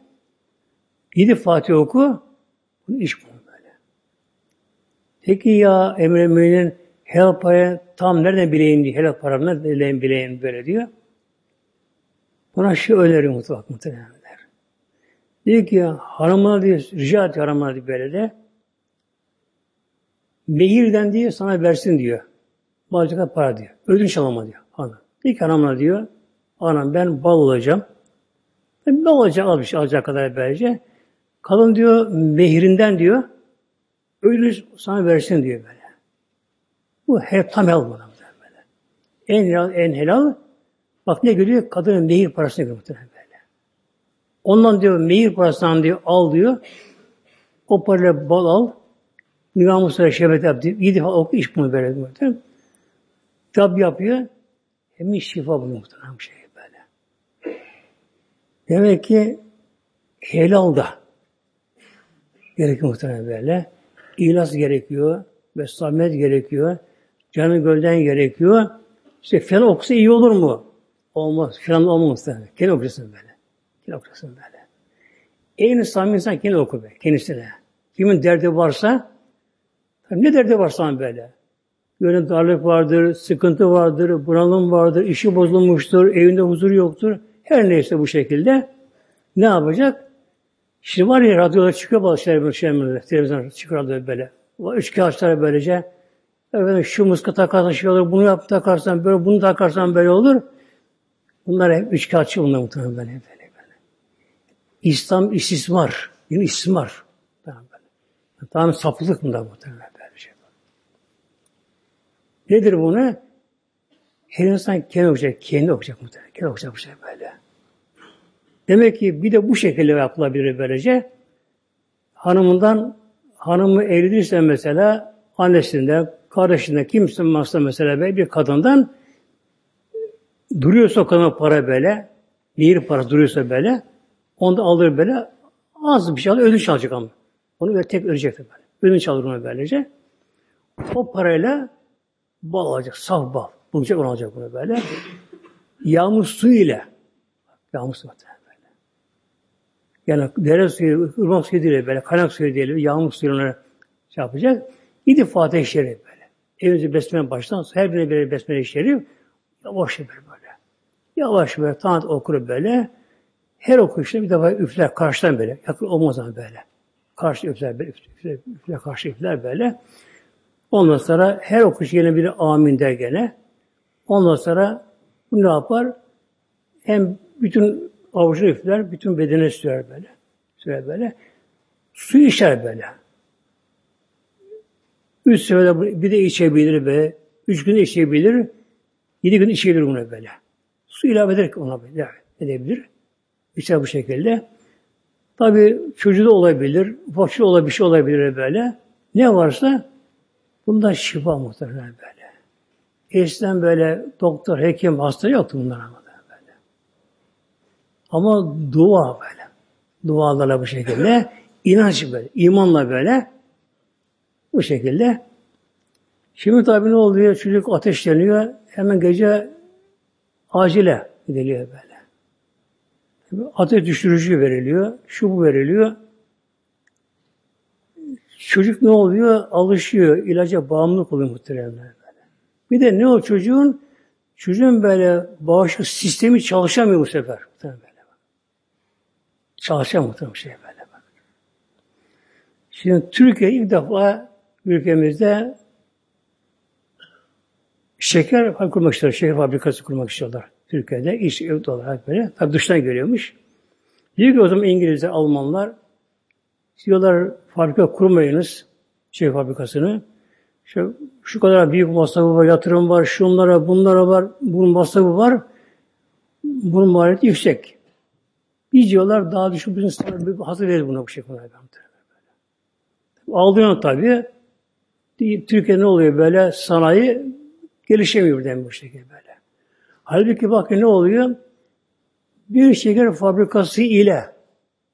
Yedi Fatih oku, bunu iç bunu böyle. Peki ya Emre Mümin'in helal parayı tam nereden bileyim diye, helal paramı nereden bileyim böyle diyor. Buna şu öneri mutlak muhtemelenler. Diyor ki hanımına diyor, rica et hanımına diyor böyle de mehirden diye sana versin diyor. Bazı para diyor. Ödünç alama diyor. Hanım. İlk hanımına diyor, anam ben bal olacağım. Ben bal olacak almış alacak kadar böylece. Kadın diyor mehirinden diyor ödünç sana versin diyor böyle. Bu hep tam helal bana böyle. En helal, en helal bak ne görüyor? Kadının mehir parasını görüyor böyle. Ondan diyor mehir parasından diyor al diyor. O parayla bal al. Nizam Mustafa şerbet yaptı. Yedi defa oku iş bunu böyle. Muhtemelen. Tab yapıyor. Hem şifa buluyor muhtemelen şey böyle. Demek ki helal da gerekiyor muhtemelen böyle. İhlas gerekiyor. Samimiyet gerekiyor. Canı gölden gerekiyor. İşte falan okusa iyi olur mu? Olmaz. Falan olmaz muhtemelen. Kendi okuyorsun böyle. Kendi okuyorsun böyle. En samimi insan kendi oku be. Kendisine. Kimin derdi varsa ne derdi var sana böyle? Böyle darlık vardır, sıkıntı vardır, bunalım vardır, işi bozulmuştur, evinde huzur yoktur. Her neyse bu şekilde ne yapacak? Şimdi var ya radyoda çıkıyor bazı şeyler böyle şeyler, televizyon çıkıyor böyle. Üç kağıtlar böylece. Efendim şu muska takarsan şey olur, bunu yap takarsan böyle, bunu takarsan böyle olur. Bunlar hep üç kağıtçı bunlar muhtemelen böyle, böyle, böyle. İslam istismar, yine istismar. Tamam, böyle. Tamam sapılık bunlar muhtemelen. Nedir bunu? Her insan kendi okuyacak, kendi okuyacak muhtemelen. Kendi okuyacak bu şey böyle. Demek ki bir de bu şekilde yapılabilir böylece. Hanımından, hanımı evlenirse mesela annesinden, kardeşinden, kimse varsa mesela bir kadından duruyorsa kadına para böyle, bir para duruyorsa böyle, onu da alır böyle, az bir şey alır, ödünç alacak ama. Onu böyle tek ödeyecek böyle. Ödünç alır onu böylece. O parayla Bal alacak, saf bal. Bulacak onu alacak bunu böyle. Yağmur suyu ile. Yağmur suyu böyle. Yani dere suyu, ırmak suyu değil böyle, kaynak suyu değil, yağmur suyunu şey yapacak. Gidi Fatih-i Şerif böyle. Evinizi besmele baştan her birine bir besmele şerif yavaş böyle böyle. Yavaş böyle tanıt okur böyle. Her okuyuşta bir defa üfler karşıdan böyle. Yakın olmaz ama böyle. Karşı üfler, üfler, üfler, karşı üfler böyle. Ondan sonra her okuş gene bir amin der gene. Ondan sonra bu ne yapar? Hem bütün avucunu üfler, bütün bedene sürer böyle. Sürer böyle. Su içer böyle. Üç seferde bir de içebilir be. Üç gün içebilir. Yedi gün içebilir bunu böyle. Su ilave ederek ona böyle edebilir. İçer bu şekilde. Tabi çocuğu da olabilir, ufak olabilir, bir şey olabilir böyle. Ne varsa Bundan şifa muhtemelen böyle. Eskiden böyle doktor, hekim, hasta yoktu bunlar ama. Ama dua böyle. Dualarla bu şekilde, inanç böyle, imanla böyle bu şekilde. Şimdi tabii ne oluyor? Çocuk ateşleniyor. Hemen gece acile gidiliyor böyle. Ateş düşürücü veriliyor. Şu bu veriliyor. Çocuk ne oluyor? Alışıyor. ilaca bağımlılık oluyor muhtemelen. Bir de ne o çocuğun? Çocuğun böyle bağışıklık sistemi çalışamıyor bu sefer. Böyle. Çalışamıyor muhtemelen şey böyle. Şimdi Türkiye ilk defa ülkemizde şeker kurmak istiyorlar. Şeker fabrikası kurmak istiyorlar. Türkiye'de iş olarak böyle. Tabi dıştan geliyormuş. Diyor ki o zaman İngilizler, Almanlar diyorlar fabrika kurmayınız şeker fabrikasını. İşte şu kadar büyük masrafı var, yatırım var, şunlara, bunlara var, bunun masrafı var. Bunun maliyeti yüksek. Diyorlar daha düşük bizim standart hazır verir buna bu şekilde. Ağlıyor tabii. Türkiye ne oluyor böyle? Sanayi gelişemiyor birden bu şekilde böyle. Halbuki bakın ne oluyor? Bir şeker fabrikası ile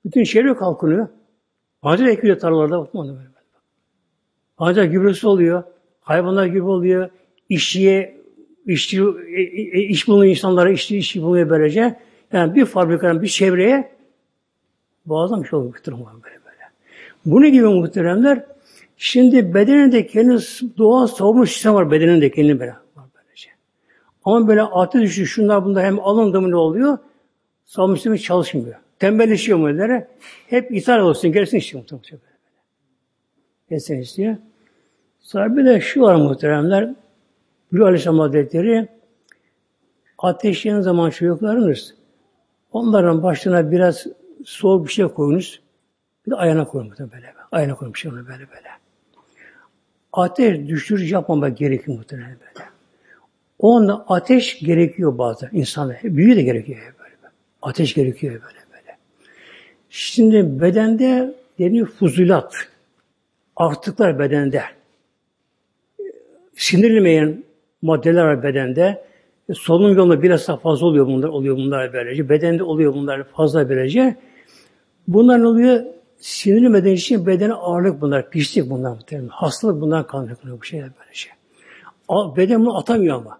bütün şehir kalkınıyor. Ağaca ekiliyor tarlalarda. Bakmadı böyle. Ağaca gübresi oluyor. Hayvanlar gibi oluyor. İşçiye işçi, e, e, iş bulunuyor insanlara, işçi, iş bulunuyor böylece. Yani bir fabrikanın bir çevreye muazzam şey oluyor böyle böyle. Bunun gibi muhteremler şimdi bedeninde kendi doğal savunma sistemi var bedeninde kendi böyle. Böylece. Ama böyle ateş düşüyor, şunlar bunlar hem alındı mı ne oluyor? Savunma sistemi çalışmıyor. Tembelleşiyor ellere? Hep ithal olsun, gerisini istiyor muhtemelen. Gerisini istiyor. Sonra bir de şu var muhteremler. Bülü Aleyhisselam Hazretleri ateşleyen zaman çocuklarınız onların başına biraz soğuk bir şey koyunuz. Bir de ayağına koyun böyle. Ayağına koyun bir şey böyle böyle. Ateş düşürücü yapmamak gerekiyor muhtemelen böyle. Onda ateş gerekiyor bazen insana. Büyü de gerekiyor böyle. Ateş gerekiyor böyle böyle. Şimdi bedende deniyor fuzulat. Artıklar bedende sindirilmeyen maddeler bedende. E, solunum yolunda biraz daha fazla oluyor bunlar, oluyor bunlar böylece. Bedende oluyor bunlar fazla böylece. Bunlar ne oluyor? Sindirilmeden için bedene ağırlık bunlar, pislik bunlar muhtemelen. Hastalık bundan kaynaklanıyor bu şeyler böylece. Beden bunu atamıyor ama.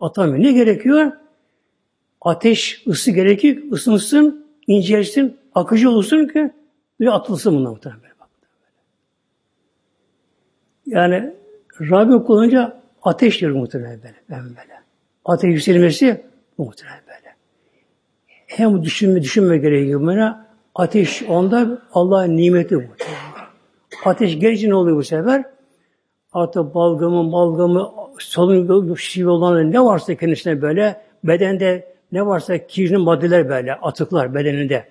Atamıyor. Ne gerekiyor? Ateş, ısı gerekir, ısınsın, incelsin, akıcı olsun ki bir atılsın bundan muhtemelen. Yani Rabbim kullanınca ateş diyor muhtemelen böyle. Ben böyle. Ateş yükselmesi muhtemelen böyle. Hem düşünme, düşünme gerekiyor bana. Ateş onda Allah'ın nimeti bu. Ateş gelince ne oluyor bu sefer? Artık balgamı, balgamı, solun şive olan ne varsa kendisine böyle, bedende ne varsa kirli maddeler böyle, atıklar bedeninde,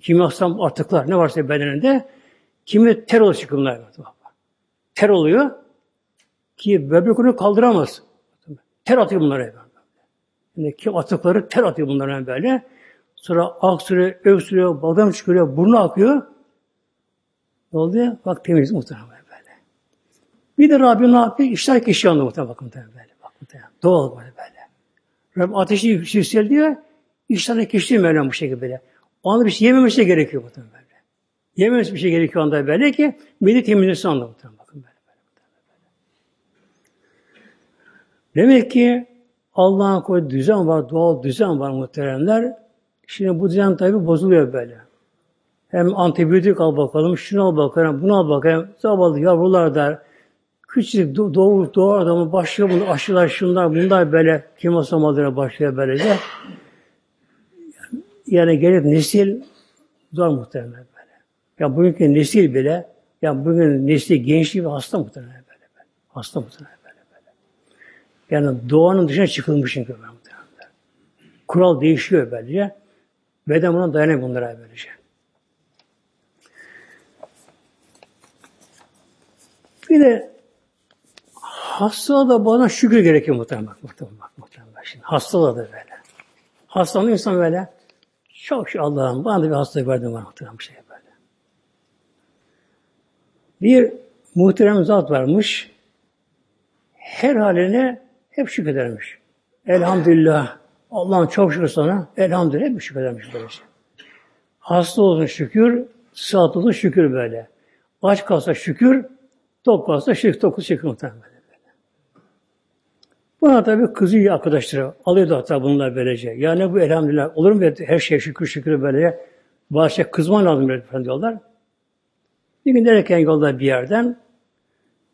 kimyasal atıklar ne varsa bedeninde, kimi ter oluyor çıkımlar. Ter oluyor, ki böbrek onu kaldıramaz. Ter atıyor bunlara kim atıkları ter atıyor bunlara böyle. Sonra aksırıyor, öksürüyor, badam çıkıyor, burnu akıyor. Ne oluyor? Bak temiz muhtemelen böyle. Bir de Rabbim ne yapıyor? İşler kişi anlıyor muhtemelen bakın böyle. Bak muhtemelen. Doğal böyle böyle. Rabbim ateşi yükseltiyor. İşler kişi Mevlam bu şekilde böyle. O anda bir şey yememesi gerekiyor muhtemelen böyle. Yememesi bir şey gerekiyor anda böyle ki mide temizlesin anlıyor muhtemelen. Demek ki Allah'ın koyduğu düzen var, doğal düzen var muhteremler. Şimdi bu düzen tabi bozuluyor böyle. Hem antibiyotik al bakalım, şunu al bakalım, bunu al bakalım. Zavallı yavrular da küçük doğu, doğu adamı başlıyor bunu aşılar şunlar bunlar böyle kimyasal başlıyor böylece. Yani gelip nesil zor muhtemelen böyle. Ya bugünkü nesil bile ya bugün nesil gençliği ve hasta muhtemelen böyle. Hasta muhtemelen. Yani doğanın dışına çıkılmış çünkü Kural değişiyor böylece. Beden buna dayanamıyor bunlara böylece. Bir de hastalığa da bana şükür gerekiyor muhtemelen. Muhtemelen, muhtemelen. Şimdi hastalığa da böyle. Hastalığı insan böyle çok şu Allah'ım bana da bir hastalık verdin var muhtemelen bir şey böyle. Bir muhterem zat varmış. Her haline hep şükredermiş. Elhamdülillah. Allah'ım çok şükür sana. Elhamdülillah hep şükredermiş böylece. Hasta olsun şükür, sıhhat olsun şükür böyle. Aç kalsa şükür, tok kalsa şükür, tokuz şükür muhtemelen. Buna tabi kızıyor arkadaşları. Alıyordu hatta bunlar böylece. Yani bu elhamdülillah olur mu? Her şey şükür şükür böyle. Bazı şey kızman lazım böyle diyorlar. Bir gün derken yolda bir yerden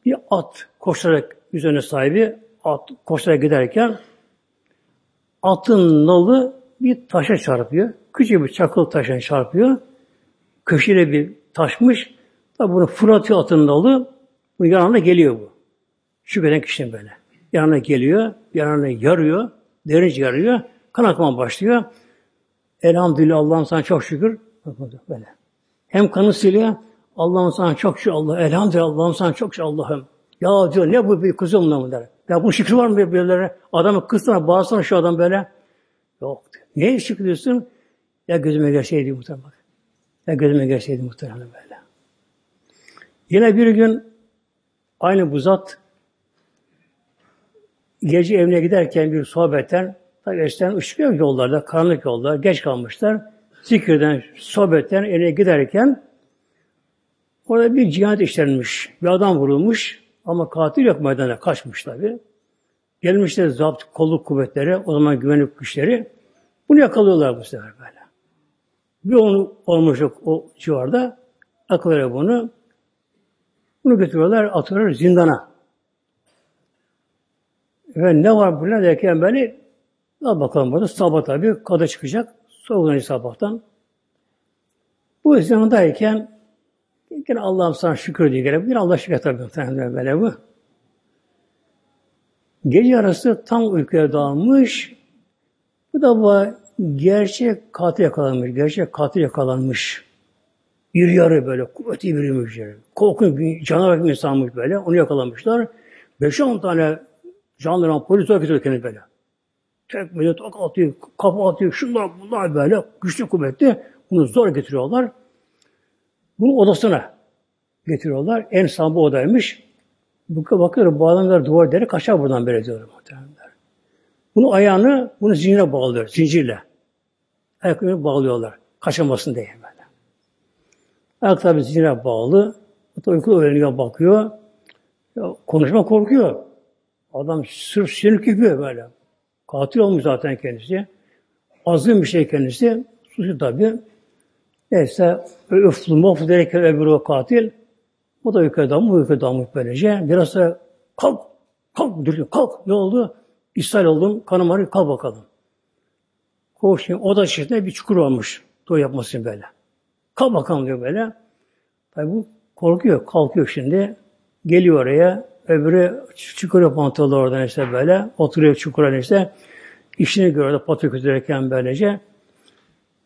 bir at koşarak üzerine sahibi at koşarak giderken atın nalı bir taşa çarpıyor. Küçük bir çakıl taşına çarpıyor. Köşede bir taşmış. Tabi bunu fırlatıyor atın nalı. Bunun yanına geliyor bu. Şükreden kişinin böyle. Yanına geliyor, yanına yarıyor, derince yarıyor. Kan akma başlıyor. Elhamdülillah Allah'ım sana çok şükür. Böyle. Hem kanı siliyor, Allah'ım sana çok şükür Allah. Elhamdülillah Allah'ım sana çok şükür Allah'ım. Ya diyor ne bu bir kızım mı der. Ya bu şükür var mı birbirlere? Adamı kızına bağırsana şu adam böyle. Yok. Neye şükür diyorsun? Ya gözüme gelseydi muhtemelen. Ya gözüme gelseydi muhtemelen böyle. Yine bir gün aynı bu zat gece evine giderken bir sohbetten tabi eskiden ışık yok yollarda, karanlık yollar, geç kalmışlar. Zikirden, sohbetten evine giderken orada bir cinayet işlenmiş. Bir adam vurulmuş ama katil yok meydana kaçmış tabi. Gelmişler zapt kolluk kuvvetleri, o zaman güvenlik güçleri. Bunu yakalıyorlar bu sefer böyle. Bir onu olmuş o civarda. Akılları bunu. Bunu götürüyorlar, atıyorlar zindana. Ve ne var burada derken böyle al bakalım burada sabah tabi kadı çıkacak. Sorgulanıyor sabahtan. Bu zindandayken yine Allah'ım sana şükür diye gene bir Allah şükür tabi böyle bu. Gece arası tam uykuya dalmış. Bu da bu gerçek katil yakalanmış. Gerçek katil yakalanmış. Bir yarı böyle kuvvetli bir müşteri. Korkunç bir canavar bir insanmış böyle. Onu yakalamışlar. Beş on tane jandarma polis olarak kendini böyle. Tekmeyle tak atıyor, kafa atıyor, şunlar bunlar böyle güçlü kuvvetli. Bunu zor getiriyorlar. Bunu odasına getiriyorlar. En sağ bu odaymış. Bakıyor bu adamlar duvar deri kaçar buradan böyle diyor muhtemelenler. Bunu ayağını bunu zincire bağlıyor, zincirle. Ayaklarını bağlıyorlar. Kaçamasın diye böyle. Ayak tabi zincire bağlı. Hatta uyku öğreniyor, bakıyor. Ya, konuşma korkuyor. Adam sırf sinir yapıyor böyle. Katil olmuş zaten kendisi. Azgın bir şey kendisi. Suçlu tabi. Neyse öflü moflu derken öbürü o katil. O da uykuya dalmış, uykuya dalmış böylece. Biraz sonra kalk, kalk, dürtüyor, kalk. Ne oldu? İshal oldum, kanım ağrıyor, kalk bakalım. Koşuyor, o da içinde bir çukur olmuş. Doğu yapmasın böyle. Kalk bakalım diyor böyle. Tabi bu korkuyor, kalkıyor şimdi. Geliyor oraya, öbürü çıkıyor pantolonu oradan işte böyle. Oturuyor çukura işte. İşini görüyor, patı kötülerken böylece.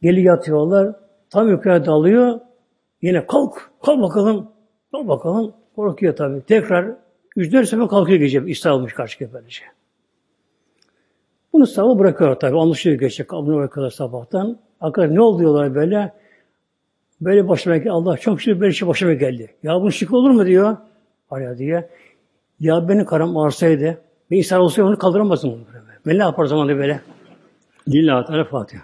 Geli yatıyorlar. Tam yukarı dalıyor. Yine kalk, kalk bakalım. Kalk bakalım. Korkuyor tabii. Tekrar üç dört sefer kalkıyor gece. İstihar almış karşı böylece. Bunu sabah bırakıyor tabii. Anlaşılıyor geçecek. Bunu bırakıyorlar sabahtan. Arkadaşlar ne oldu diyorlar böyle. Böyle başıma geldi. Allah çok şükür böyle şey başıma geldi. Ya bunun şık olur mu diyor. Araya diye. Ya benim karım arsaydı. Bir insan olsaydı onu kaldıramazdım bunu. Ben ne yapar zaman böyle? Lillahi Teala Fatiha.